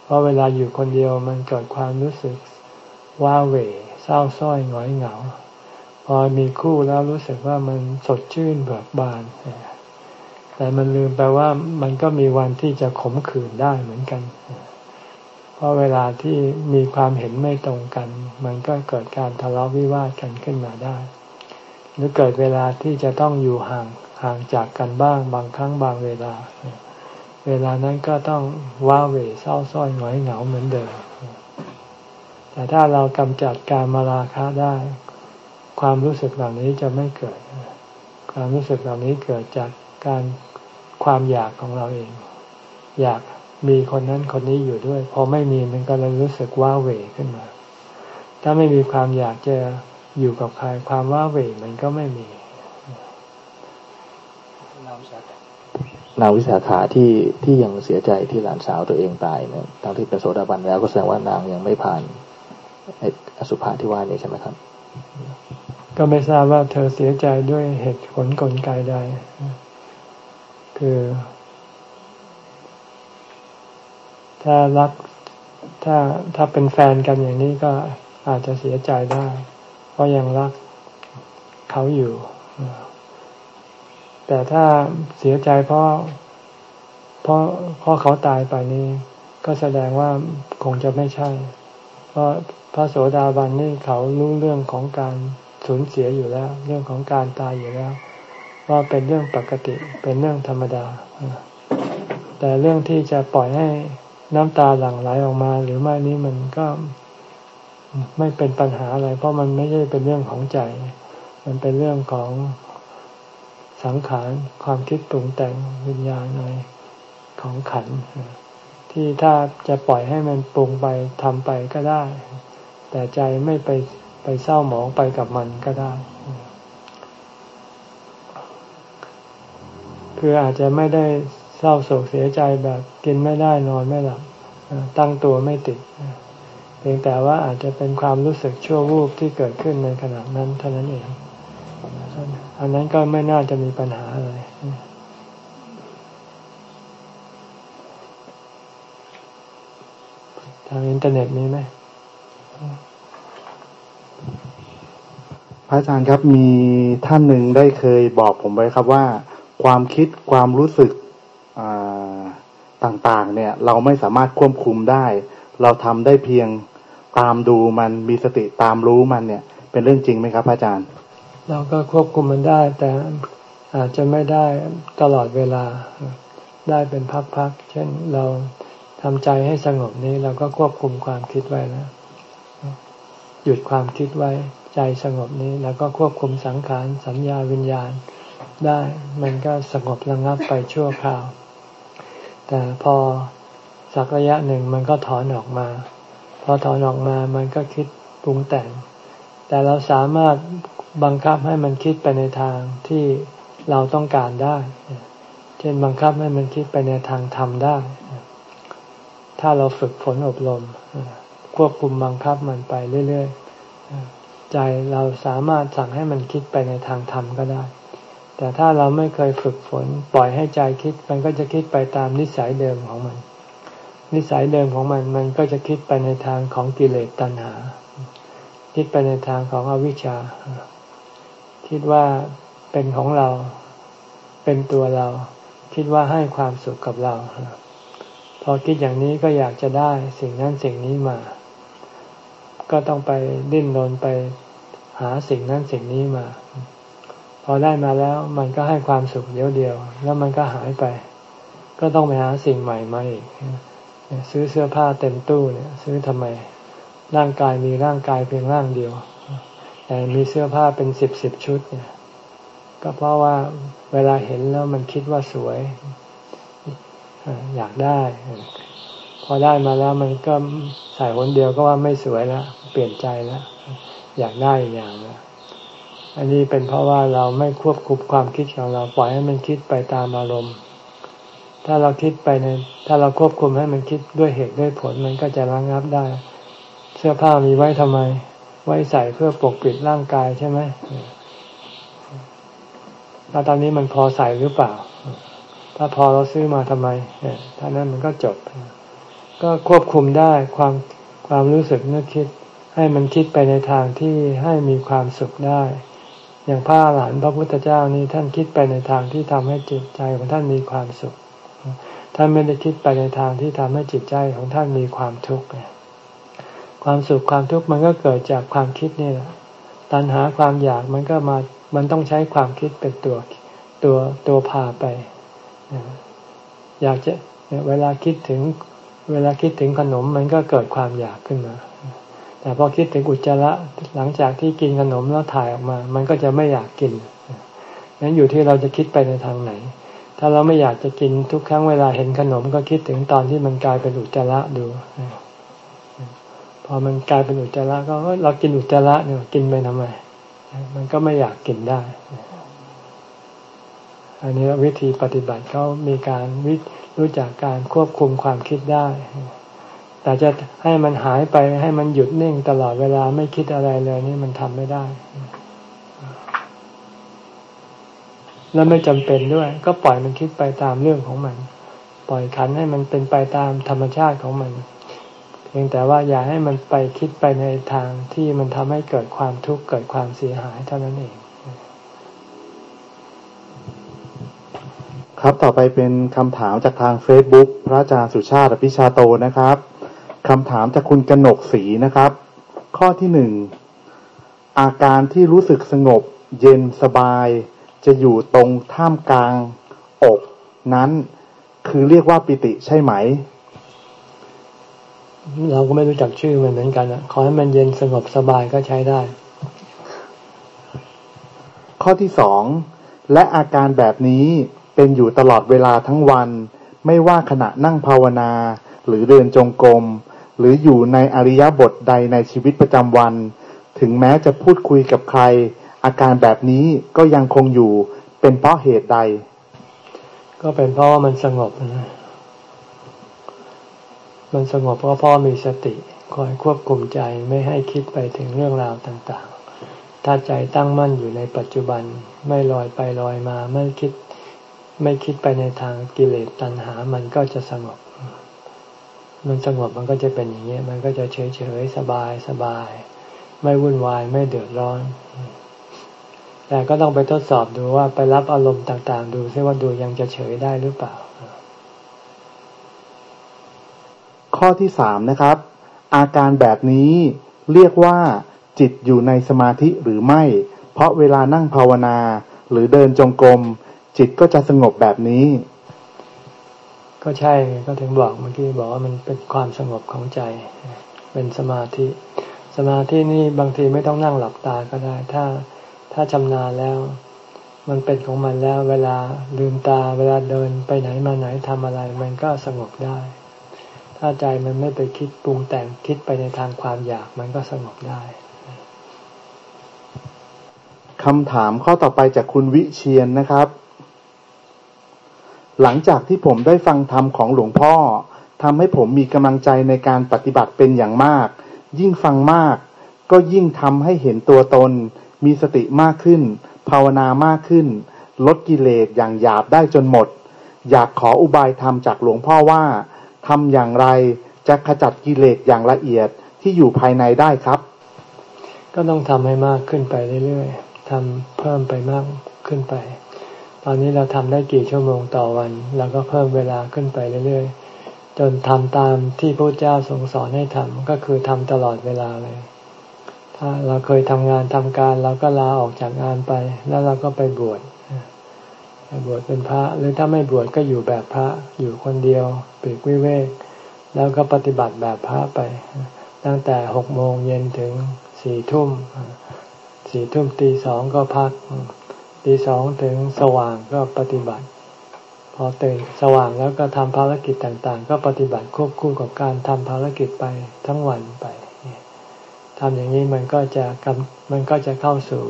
เพราะเวลาอยู่คนเดียวมันเกิดความรู้สึกว้าเหวเศร้าส้อยหงอยเหงา พอมีคู่แล้วรู้สึกว่ามันสดชื่นเบิกบาน แต่มันลืมไปว่ามันก็มีวันที่จะขมขื่นได้เหมือนกัน เพราะเวลาที่มีความเห็นไม่ตรงกัน มันก็เกิดการทะเลาะวิวาทกันขึ้นมาได้ หรือเกิดเวลาที่จะต้องอยู่ห่างห่างจากกันบ้างบางครั้งบางเวลา เวลานั้นก็ต้องว้าเหวเศร้าส้อยหงอยเหงาเหมือนเดิม แต่ถ้าเรากำจัดการมาราคะได้ ความรู้สึกเหล่านี้จะไม่เกิด ความรู้สึกเหล่านี้เกิดจากการ ความอยากของเราเอง อยากมีคนนั้นคนนี้อยู่ด้วย พอไม่มีมันก็เลยรู้สึกว้าเหวขึ้นมา ถ้าไม่มีความอยากจะอยู่กับใครความว่าเวมันก็ไม่มีนางวิสาขาที่ที่ยังเสียใจที่หลานสาวตัวเองตายเนี่ยทั้งที่เป็นโสดาบันแล้วก็แสดงว่านางยังไม่ผ่านอสุภะที่ว่านี้ใช่ไหมครับ ก็ไม่ทราบว่าเธอเสียใจด้วยเหตุผลกลไกใด คือ ถ้ารักถ้าถ้าเป็นแฟนกันอย่างนี้ก็อาจจะเสียใจได้ เพราะยังรักเขาอยู่ แต่ถ้าเสียใจเพราะเพราะเพราะเขาตายไปนี่ก็แสดงว่าคงจะไม่ใช่ เพราะพระโสดาบันนี่เขารู้เรื่องของการสูญเสียอยู่แล้ว เรื่องของการตายอยู่แล้ว ว่าเป็นเรื่องปกติเป็นเรื่องธรรมดา แต่เรื่องที่จะปล่อยให้น้ำตาหลั่งไหลออกมา หรือไม่นี้มันก็ไม่เป็นปัญหาอะไร เพราะมันไม่ใช่เป็นเรื่องของใจ มันเป็นเรื่องของสังขารความคิดปรุงแต่งวิญญาณอะไรของขันที่ถ้าจะปล่อยให้มันปรุงไปทำไปก็ได้ แต่ใจไม่ไปไปเศร้าหมองไปกับมันก็ได้ คืออาจจะไม่ได้เศร้าโศกเสียใจแบบกินไม่ได้นอนไม่หลับตั้งตัวไม่ติดเพียงแต่ว่าอาจจะเป็นความรู้สึกชั่ววูบที่เกิดขึ้นในขณะนั้นเท่านั้นเองอันนั้นก็ไม่น่าจะมีปัญหาอะไรทางอินเทอร์เน็ตมีไหมพระอาจารย์ครับมีท่านหนึ่งได้เคยบอกผมไว้ครับว่า ความคิดความรู้สึกต่างๆ เนี่ย เราไม่สามารถควบคุมได้ เราทำได้เพียงตามดูมันมีสติตามรู้มันเนี่ย เป็นเรื่องจริงไหมครับอาจารย์ เราก็ควบคุมมันได้ แต่อาจจะไม่ได้ตลอดเวลาได้เป็นพักๆ เช่นเราทำใจให้สงบนี้เราก็ควบคุมความคิดไว้นะหยุดความคิดไว้ ใจสงบนี้ แล้วก็ควบคุมสังขารสัญญาวิญญาณ ได้ มันก็สงบระงับไปชั่วคราว แต่พอสักระยะหนึ่งมันก็ถอนออกมา พอถอนออกมามันก็คิดปรุงแต่ง แต่เราสามารถบังคับให้มันคิดไปในทางที่เราต้องการได้ เช่นบังคับให้มันคิดไปในทางธรรมได้ ถ้าเราฝึกฝนอบรม ควบคุมบังคับมันไปเรื่อยๆ ใจเราสามารถสั่งให้มันคิดไปในทางธรรมก็ได้ แต่ถ้าเราไม่เคยฝึกฝน ปล่อยให้ใจคิด มันก็จะคิดไปตามนิสัยเดิมของมัน นิสัยเดิมของมัน มันก็จะคิดไปในทางของกิเลสตัณหา คิดไปในทางของอวิชชา คิดว่าเป็นของเรา เป็นตัวเรา คิดว่าให้ความสุขกับเรา พอคิดอย่างนี้ก็อยากจะได้สิ่งนั้นสิ่งนี้มา ก็ต้องไปดิ้นรนไปหาสิ่งนั้นสิ่งนี้มา พอได้มาแล้วมันก็ให้ความสุขเดียวเดียว แล้วมันก็หายไป ก็ต้องไปหาสิ่งใหม่มาอีกซื้อเสื้อผ้าเต็มตู้เนี่ย ซื้อทำไมร่างกายมีร่างกายเพียงร่างเดียว แต่มีเสื้อผ้าเป็นสิบสิบชุดเนี่ย ก็เพราะว่าเวลาเห็นแล้วมันคิดว่าสวยอยากได้ พอได้มาแล้วมันก็ใส่คนเดียวก็ว่าไม่สวยแล้วเปลี่ยนใจแล้วอยากได้อย่างแล้ว อันนี้เป็นเพราะว่าเราไม่ควบคุมความคิดของเราปล่อยให้มันคิดไปตามอารมณ์ ถ้าเราคิดไปในถ้าเราควบคุมให้มันคิดด้วยเหตุด้วยผลมันก็จะระงับได้ เสื้อผ้ามีไว้ทำไม ไว้ใส่เพื่อปกปิดร่างกายใช่ไหมแล้วตอนนี้มันพอใส่หรือเปล่า ถ้าพอเราซื้อมาทำไมถ้านั้นมันก็จบ ก็ควบคุมได้ความความรู้สึกนึกคิด ให้มันคิดไปในทางที่ให้มีความสุขได้ อย่างพระหลานพระพุทธเจ้านี้ท่านคิดไปในทางที่ทำให้จิตใจของท่านมีความสุข ท่านไม่ได้คิดไปในทางที่ทำให้จิตใจของท่านมีความทุกข์ความสุขความทุกข์มันก็เกิดจากความคิดนี่แหละตัณหาความอยากมันก็มามันต้องใช้ความคิดเป็นตัวตัวตัวพาไป อยากจะเวลาคิดถึงเวลาคิดถึงขนมมันก็เกิดความอยากขึ้นมา แต่พอคิดถึงอุจจาระหลังจากที่กินขนมแล้วถ่ายออกมา มันก็จะไม่อยากกินนั้นอยู่ที่เราจะคิดไปในทางไหน ถ้าเราไม่อยากจะกินทุกครั้งเวลาเห็นขนมก็คิดถึงตอนที่มันกลายเป็นอุจจาระดู พอมันกลายเป็นอุจจาระก็เรากินอุจจาระเนี่ยกินไปทำไม มันก็ไม่อยากกินได้ อันนี้วิธีปฏิบัติเขามีการวิรู้จักการควบคุมความคิดได้ แต่จะให้มันหายไปให้มันหยุดนิ่งตลอดเวลาไม่คิดอะไรเลยนี่มันทำไม่ได้ แล้วไม่จำเป็นด้วย ก็ปล่อยมันคิดไปตามเรื่องของมัน ปล่อยขันให้มันเป็นไปตามธรรมชาติของมัน เพียงแต่ว่าอย่าให้มันไปคิดไปในทางที่มันทำให้เกิดความทุกข์เกิดความเสียหายเท่านั้นเอง ครับต่อไปเป็นคำถามจากทาง Facebook พระอาจารย์สุชาติพิชาโตนะครับ คำถามจากคุณกนกศรีนะครับ ข้อที่หนึ่งอาการที่รู้สึกสงบ เย็นสบาย จะอยู่ตรงท่ามกลาง อก นั้น คือเรียกว่าปิติใช่ไหม เราก็ไม่รู้จักชื่อมันเหมือนกันอะขอให้มันเย็นสงบสบายก็ใช้ได้ ข้อที่สองและอาการแบบนี้เป็นอยู่ตลอดเวลาทั้งวัน ไม่ว่าขณะนั่งภาวนา หรือเดินจงกรม หรืออยู่ในอริยบทใดในชีวิตประจำวัน ถึงแม้จะพูดคุยกับใคร อาการแบบนี้ก็ยังคงอยู่เป็นเพราะเหตุใด ก็เป็นเพราะว่ามันสงบนะมันสงบเพราะพ่อมีสติคอยควบคุมใจไม่ให้คิดไปถึงเรื่องราวต่างๆ ถ้าใจตั้งมั่นอยู่ในปัจจุบันไม่ลอยไปลอยมาไม่คิดไม่คิดไปในทางกิเลสตัณหา มันก็จะสงบ มันสงบมันก็จะเป็นอย่างนี้ มันก็จะเฉยเฉยสบายสบาย ไม่วุ่นวายไม่เดือดร้อน แต่ก็ต้องไปทดสอบดูว่าไปรับอารมณ์ต่าง ๆ ดูซิว่าดูยังจะเฉยได้หรือเปล่า ข้อที่สามนะครับ อาการแบบนี้เรียกว่าจิตอยู่ในสมาธิหรือไม่ เพราะเวลานั่งภาวนา หรือเดินจงกรมจิตก็จะสงบแบบนี้ ก็ใช่ก็ถึงบอกเมื่อกี้บอกว่ามันเป็นความสงบของใจ เป็นสมาธิ สมาธินี่บางทีไม่ต้องนั่งหลับตาก็ได้ ถ้าถ้าชำนาญแล้ว มันเป็นของมันแล้ว เวลาลืมตา เวลาเดินไปไหนมาไหนทำอะไร มันก็สงบได้ ถ้าใจมันไม่ไปคิดปรุงแต่งคิดไปในทางความอยากมันก็สงบได้คำถามข้อต่อไปจากคุณวิเชียนนะครับ หลังจากที่ผมได้ฟังธรรมของหลวงพ่อทำให้ผมมีกำลังใจในการปฏิบัติเป็นอย่างมาก ยิ่งฟังมาก ก็ยิ่งทำให้เห็นตัวตน มีสติมากขึ้น ภาวนามากขึ้น ลดกิเลสอย่างหยาบได้จนหมด อยากขออุบายธรรมจากหลวงพ่อว่าทำอย่างไรจะขจัดกิเลสอย่างละเอียดที่อยู่ภายในได้ครับ ก็ต้องทำให้มากขึ้นไปเรื่อยๆทำเพิ่มไปมากขึ้นไป ตอนนี้เราทำได้กี่ชั่วโมงต่อวันเราก็เพิ่มเวลาขึ้นไปเรื่อยๆ จนทำตามที่พระเจ้าทรงสอนให้ทำก็คือทำตลอดเวลาเลย ถ้าเราเคยทำงานทำการเราก็ลาออกจากงานไป แล้วเราก็ไปบวชไปบวชเป็นพระหรือถ้าไม่บวชก็อยู่แบบพระอยู่คนเดียวปีกวิเวก แล้วก็ปฏิบัติแบบพระไป ตั้งแต่หกโมงเย็นถึงสี่ทุ่มสี่ทุ่มตีสองก็พัก ตีสองถึงสว่างก็ปฏิบัติ พอตื่นสว่างแล้วก็ทำภารกิจต่างๆ ก็ปฏิบัติควบคู่กับการทำภารกิจไปทั้งวันไปทำอย่างนี้มันก็จะมันก็จะเข้าสู่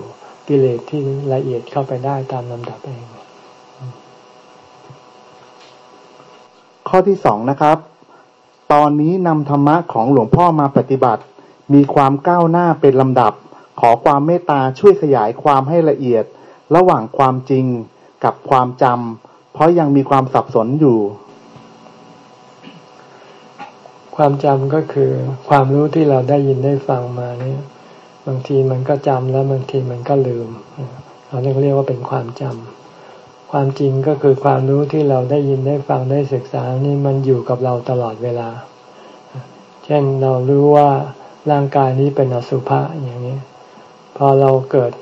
กิเลสที่ละเอียดเข้าไปได้ตามลำดับเอง ข้อที่สองนะครับ ตอนนี้นำธรรมะของหลวงพ่อมาปฏิบัติ มีความก้าวหน้าเป็นลำดับ ขอความเมตตาช่วยขยายความให้ละเอียด ระหว่างความจริงกับความจำเพราะยังมีความสับสนอยู่ ความจำก็คือความรู้ที่เราได้ยินได้ฟังมาเนี่ยบางทีมันก็จำแล้วบางทีมันก็ลืม เราเรียกว่าเป็นความจำความจริงก็คือความรู้ที่เราได้ยินได้ฟังได้ศึกษานี่มันอยู่กับเราตลอดเวลา เช่นเรารู้ว่าร่างกายนี้เป็นอสุภะอย่างนี้ พอเราเกิด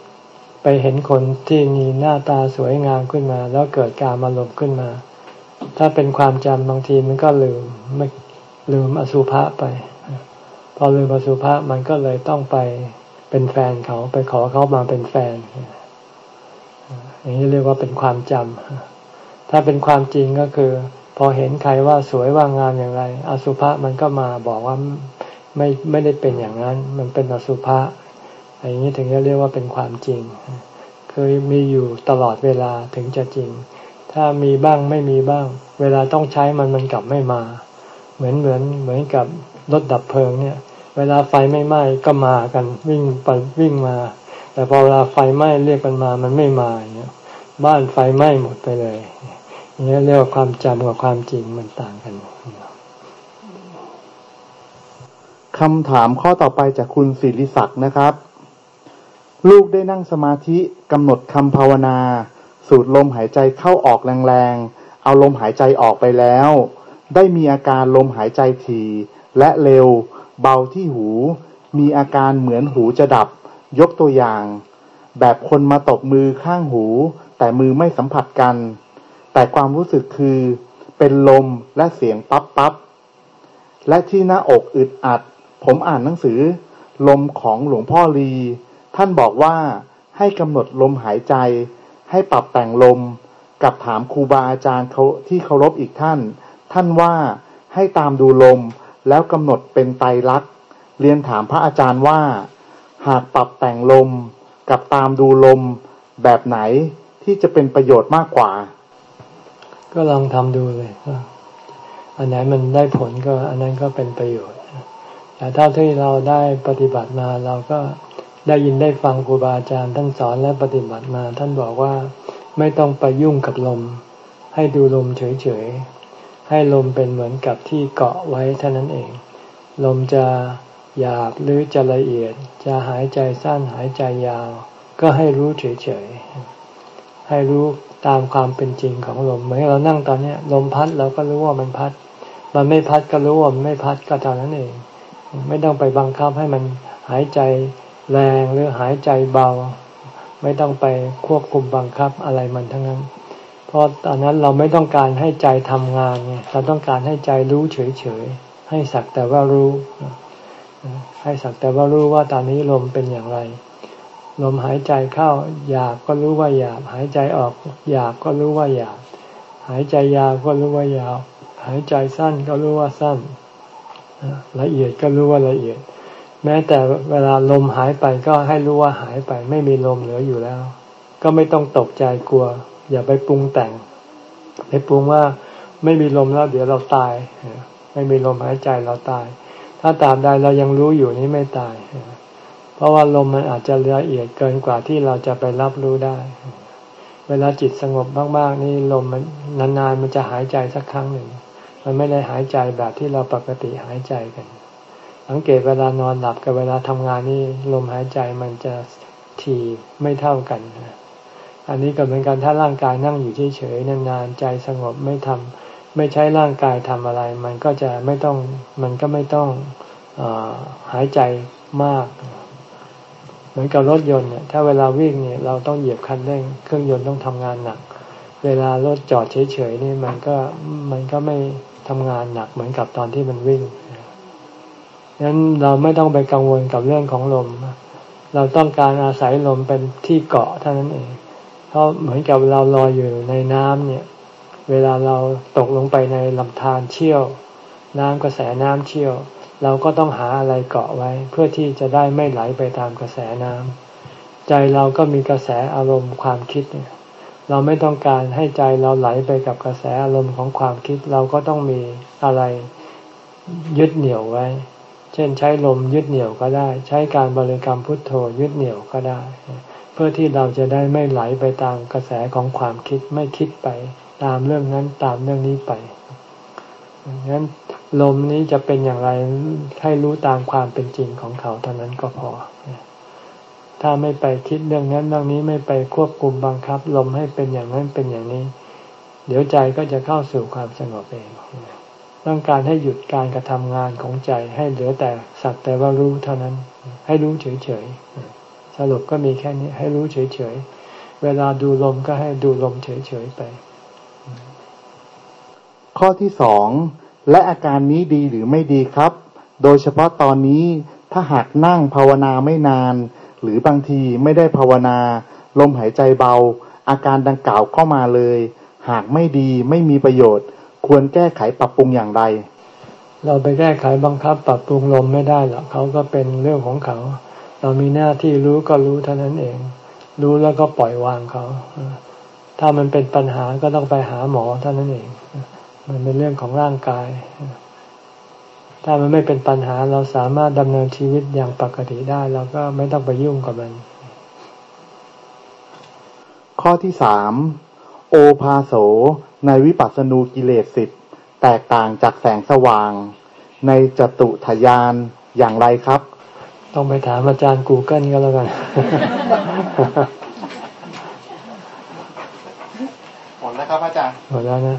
ไปเห็นคนที่มีหน้าตาสวยงามขึ้นมา แล้วเกิดการอารมณ์ขึ้นมา ถ้าเป็นความจำบางทีมันก็ลืมไม่ลืมอสุภะไป พอลืมอสุภะมันก็เลยต้องไปเป็นแฟนเขาไปขอเขามาเป็นแฟนอย่างนี้เรียกว่าเป็นความจำถ้าเป็นความจริงก็คือ พอเห็นใครว่าสวยว่างามอย่างไร อสุภะมันก็มาบอกว่าไม่ไม่ได้เป็นอย่างนั้น มันเป็นอสุภะ อย่างนี้ถึงจะเรียกว่าเป็นความจริงเคยมีอยู่ตลอดเวลาถึงจะจริง ถ้ามีบ้างไม่มีบ้าง เวลาต้องใช้มันมันกลับไม่มา เหมือนเหมือนเหมือนกับรถดับเพลิงเนี่ย เวลาไฟไม่ไหม้ก็มากันวิ่งไปวิ่งมา แต่พอเวลาไฟไหม้เรียกกันมามันไม่มาเนี่ยบ้านไฟไหม้หมดไปเลยอย่างนี้เรียกว่าความจำกับความจริงมันต่างกันคำถามข้อต่อไปจากคุณศิริศักดิ์นะครับ ลูกได้นั่งสมาธิกำหนดคำภาวนา สูดลมหายใจเข้าออกแรงๆ เอาลมหายใจออกไปแล้ว ได้มีอาการลมหายใจถี่และเร็ว เบาที่หู มีอาการเหมือนหูจะดับ ยกตัวอย่าง แบบคนมาตบมือข้างหู แต่มือไม่สัมผัสกัน แต่ความรู้สึกคือ เป็นลมและเสียงปั๊บปั๊บและที่หน้าอกอึดอัด ผมอ่านหนังสือ ลมของหลวงพ่อลี ท่านบอกว่าให้กำหนดลมหายใจ ให้ปรับแต่งลม กับถามครูบาอาจารย์เขาที่เคารพอีกท่าน ท่านว่าให้ตามดูลมแล้วกำหนดเป็นไตรลักษณ์เรียนถามพระอาจารย์ว่า หากปรับแต่งลม กับตามดูลม แบบไหนที่จะเป็นประโยชน์มากกว่า ก็ลองทำดูเลยอันไหนมันได้ผลก็อันนั้นก็เป็นประโยชน์แต่ถ้าที่เราได้ปฏิบัติมาเราก็ ได้ยินได้ฟังครูบาอาจารย์ท่านสอนและปฏิบัติมา ท่านบอกว่าไม่ต้องไปยุ่งกับลม ให้ดูลมเฉยๆ ให้ลมเป็นเหมือนกับที่เกาะไว้เท่านั้นเอง ลมจะหยาบหรือจะละเอียด จะหายใจสั้นหายใจยาว ก็ให้รู้เฉยๆ ให้รู้ตามความเป็นจริงของลม เหมือนเรานั่งตอนนี้ลมพัดเราก็รู้ว่ามันพัด มันไม่พัดก็รู้ว่ามันไม่พัดก็เท่านั้นเอง ไม่ต้องไปบังคับให้มันหายใจ แรงหรือหายใจเบา ไม่ต้องไปควบคุมบังคับอะไรมันทั้งนั้น เพราะตอนนั้นเราไม่ต้องการให้ใจทำงานไงเราต้องการให้ใจรู้เฉยๆให้สักแต่ว่ารู้ ให้สักแต่ว่ารู้ว่าตอนนี้ลมเป็นอย่างไร ลมหายใจเข้าหยาบก็รู้ว่าหยาบหายใจออกหยาบก็รู้ว่าหยาบหายใจยาวก็รู้ว่ายาว หายใจสั้นก็รู้ว่าสั้นละเอียดก็รู้ว่าละเอียด แม้แต่เวลาลมหายไปก็ให้รู้ว่าหายไป ไม่มีลมเหลืออยู่แล้ว ก็ไม่ต้องตกใจกลัว อย่าไปปรุงแต่ง ไปปรุงว่าไม่มีลมแล้วเดี๋ยวเราตาย ไม่มีลมหายใจเราตาย ถ้าตามใดเรายังรู้อยู่นี้ไม่ตาย เพราะว่าลมมันอาจจะละเอียดเกินกว่าที่เราจะไปรับรู้ได้ เวลาจิตสงบมากๆนี่ลมมันนานๆมันจะหายใจสักครั้งหนึ่ง มันไม่ได้หายใจแบบที่เราปกติหายใจกัน สังเกตเวลานอนหลับกับเวลาทำงานนี่ลมหายใจมันจะถี่ไม่เท่ากัน อันนี้ก็เหมือนกันถ้าร่างกายนั่งอยู่เฉยๆนานๆใจสงบไม่ทำไม่ใช้ร่างกายทำอะไร มันก็จะไม่ต้องมันก็ไม่ต้องอหายใจมาก เหมือนกับรถยนต์เนี่ยถ้าเวลาวิ่งเนี่ยเราต้องเหยียบคันเร่งเครื่องยนต์ต้องทำงานหนัก เวลารถจอดเฉยๆนี่มันก็มันก็ไม่ทำงานหนักเหมือนกับตอนที่มันวิ่ง นั้นเราไม่ต้องไปกังวลกับเรื่องของลม เราต้องการอาศัยลมเป็นที่เกาะเท่านั้นเอง เพราะเหมือนกับเราลอยอยู่ในน้ำเนี่ย เวลาเราตกลงไปในลำธารเชี่ยว น้ำกระแสน้ำเชี่ยว เราก็ต้องหาอะไรเกาะไว้ เพื่อที่จะได้ไม่ไหลไปตามกระแสน้ำใจเราก็มีกระแสอารมณ์ความคิดเนี่ยเราไม่ต้องการให้ใจเราไหลไปกับกระแสอารมณ์ของความคิด เราก็ต้องมีอะไรยึดเหนี่ยวไว้ เช่นใช้ลมยึดเหนี่ยวก็ได้ ใช้การบริกรรมพุทโธยึดเหนี่ยวก็ได้ เพื่อที่เราจะได้ไม่ไหลไปตามกระแสของความคิดไม่คิดไปตามเรื่องนั้นตามเรื่องนี้ไปงั้นลมนี้จะเป็นอย่างไรให้รู้ตามความเป็นจริงของเขาเท่านั้นก็พอ ถ้าไม่ไปคิดเรื่องนั้นเรื่องนี้ไม่ไปควบคุมบังคับ ลมให้เป็นอย่างนั้นเป็นอย่างนี้ เดี๋ยวใจก็จะเข้าสู่ความสงบเอง ต้องการให้หยุดการกระทำงานของใจ ให้เหลือแต่สักแต่ว่ารู้เท่านั้น ให้รู้เฉยๆสรุปก็มีแค่นี้ ให้รู้เฉยๆเวลาดูลมก็ให้ดูลมเฉยๆไป ข้อที่สองและอาการนี้ดีหรือไม่ดีครับ โดยเฉพาะตอนนี้ถ้าหากนั่งภาวนาไม่นาน หรือบางทีไม่ได้ภาวนา ลมหายใจเบา อาการดังกล่าวเข้ามาเลย หากไม่ดีไม่มีประโยชน์ ควรแก้ไขปรับปรุงอย่างไร เราไปแก้ไขบังคับ ปรับปรุงลมไม่ได้หรอกเขาก็เป็นเรื่องของเขา เรามีหน้าที่รู้ก็รู้เท่านั้นเอง รู้แล้วก็ปล่อยวางเขา ถ้ามันเป็นปัญหาก็ต้องไปหาหมอเท่านั้นเอง มันเป็นเรื่องของร่างกาย ถ้ามันไม่เป็นปัญหาเราสามารถดำเนินชีวิตอย่างปกติได้เราก็ไม่ต้องไปยุ่งกับมัน ข้อที่สามโอภาโส ในวิปัสสนูกิเลสสิบแตกต่างจากแสงสว่าง ในจตุทยานอย่างไรครับ ต้องไปถามอาจารย์กูเกิลก็แล้วกันหมดแล้วครับอาจารย์หมดแล้วนะ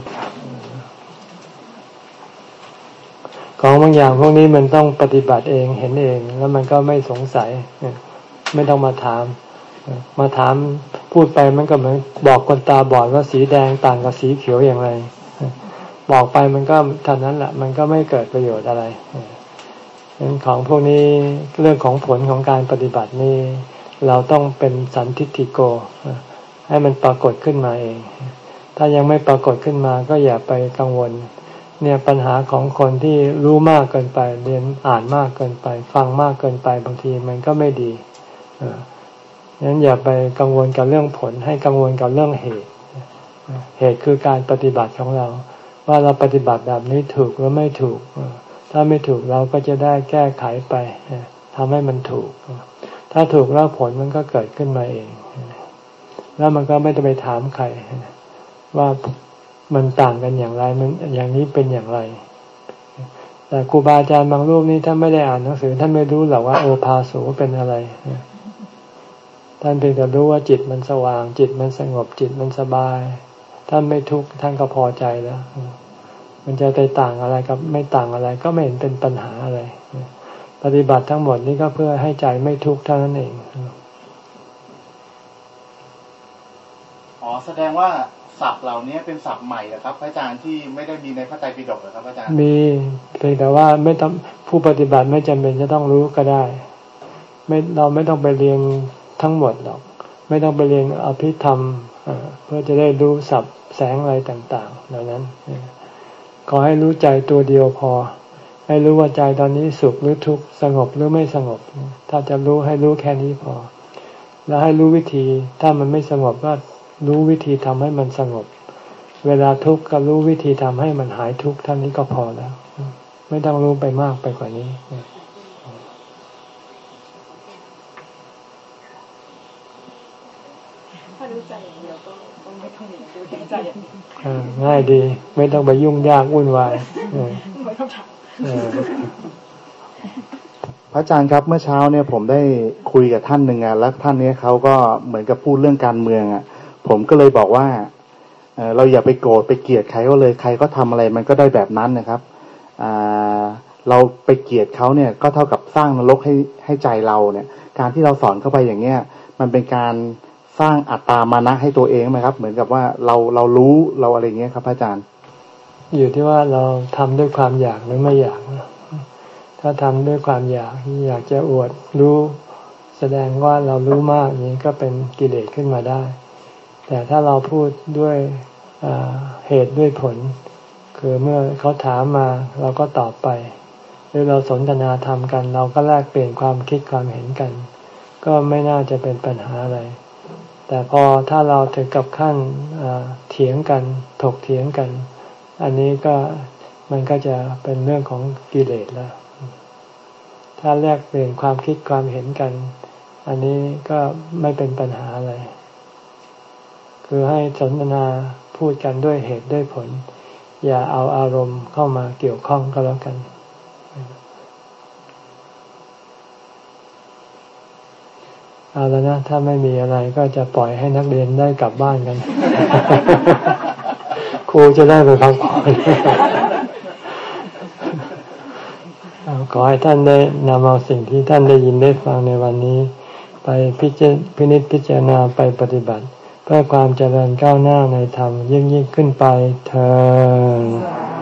ของบางอย่างพวกนี้มันต้องปฏิบัติเองเห็นเอง แล้วมันก็ไม่สงสัย ไม่ต้องมาถาม มาถามพูดไปมันก็เหมือนบอกคนตาบอดว่าสีแดงต่างกับสีเขียวอย่างไร บอกไปมันก็เท่านั้นแหละ มันก็ไม่เกิดประโยชน์อะไรเรื่องของพวกนี้เรื่องของผลของการปฏิบัตินี่เราต้องเป็นสันทิฏฐิโก ให้มันปรากฏขึ้นมาเอง ถ้ายังไม่ปรากฏขึ้นมาก็อย่าไปกังวล เนี่ยปัญหาของคนที่รู้มากเกินไป เรียนอ่านมากเกินไป ฟังมากเกินไปบางทีมันก็ไม่ดี นั้นอย่าไปกังวลกับเรื่องผล ให้กังวลกับเรื่องเหตุ เหตุคือการปฏิบัติของเรา ว่าเราปฏิบัติแบบนี้ถูกหรือไม่ถูก ถ้าไม่ถูกเราก็จะได้แก้ไขไปทำให้มันถูก ถ้าถูกแล้วผลมันก็เกิดขึ้นมาเอง แล้วมันก็ไม่ต้องไปถามใคร ว่ามันต่างกันอย่างไร มันอย่างนี้เป็นอย่างไร แต่ครูบาอาจารย์บางรูปนี่ท่านไม่ได้อ่านหนังสือท่านไม่รู้หรอกว่าโอภาโสเป็นอะไร ท่านเพียงแต่รู้ว่าจิตมันสว่าง จิตมันสงบจิตมันสบาย ท่านไม่ทุกข์ท่านก็พอใจแล้ว มันจะไปต่างอะไรกับไม่ต่างอะไร ก็ไม่เห็นเป็นปัญหาอะไร ปฏิบัติทั้งหมดนี้ก็เพื่อให้ใจไม่ทุกข์เท่านั้นเองอ๋อแสดงว่าศัพท์เหล่านี้เป็นศัพท์ใหม่นะครับ อาจารย์ที่ไม่ได้มีในพระไตรปิฎกหรอครับอาจารย์มีเพียงแต่ว่าไม่ต้องผู้ปฏิบัติไม่จำเป็นจะต้องรู้ก็ได้ ไม่เราไม่ต้องไปเรียน ทั้งหมดหรอก ไม่ต้องไปเรียนอภิธรรมเพื่อจะได้รู้ศัพท์แสงอะไรต่างๆ เหล่านั้นขอให้รู้ใจตัวเดียวพอ ให้รู้ว่าใจตอนนี้สุขหรือทุกข์สงบหรือไม่สงบ ถ้าจะรู้ให้รู้แค่นี้พอ แล้วให้รู้วิธี ถ้ามันไม่สงบก็รู้วิธีทำให้มันสงบ เวลาทุกข์ก็รู้วิธีทำให้มันหายทุกข์ท่านี้ก็พอแล้ว ไม่ต้องรู้ไปมากไปกว่านี้ถ้ารู้ใจอย่างเดียวก็ไม่ต้องรู้ใจอย่า ง่ายดี ไม่ต้องไปยุ่งยากวุ่นวายพระอาจารย์ครับเมื่อเช้าเนี่ยผมได้คุยกับท่านหนึ่งอะแล้วท่านนี้เขาก็เหมือนกับพูดเรื่องการเมืองอะ ผมก็เลยบอกว่าเราอย่าไปโกรธไปเกลียดใครก็เลยใครก็ทำอะไรมันก็ได้แบบนั้นนะครับเราไปเกลียดเขาเนี่ยก็เท่ากับสร้างนรกให้ให้ใจเราเนี่ย การที่เราสอนเข้าไปอย่างเงี้ย มันเป็นการ สร้างอัตตามานะให้ตัวเองไหมครับ เหมือนกับว่าเราเรารู้เราอะไรเงี้ยครับ อาจารย์ อยู่ที่ว่าเราทำด้วยความอยากหรือไม่อยาก ถ้าทำด้วยความอยากอยากจะอวดรู้แสดงว่าเรารู้มากนี้ก็เป็นกิเลสขึ้นมาได้ แต่ถ้าเราพูดด้วยเหตุด้วยผล คือเมื่อเขาถามมาเราก็ตอบไป หรือเราสนทนาธรรมกัน เราก็แลกเปลี่ยนความคิดความเห็นกัน ก็ไม่น่าจะเป็นปัญหาอะไร แต่พอถ้าเราถึงกับขั้นเถียงกันถกเถียงกัน อันนี้ก็มันก็จะเป็นเรื่องของกิเลสแล้ว ถ้าแลกเปลี่ยนความคิดความเห็นกัน อันนี้ก็ไม่เป็นปัญหาอะไร คือให้สนทนาพูดกันด้วยเหตุด้วยผล อย่าเอาอารมณ์เข้ามาเกี่ยวข้องก็แล้วกัน เอาแล้วนะ ถ้าไม่มีอะไรก็จะปล่อยให้นักเรียนได้กลับบ้านกัน ครูจะได้ไปพักผ่อนขอให้ท่านได้นำเอาสิ่งที่ท่านได้ยินได้ฟังในวันนี้ ไปพิจพินิจพิจารณาไปปฏิบัติ เพื่อความเจริญก้าวหน้าในธรรมยิ่งยิ่งขึ้นไปเธอ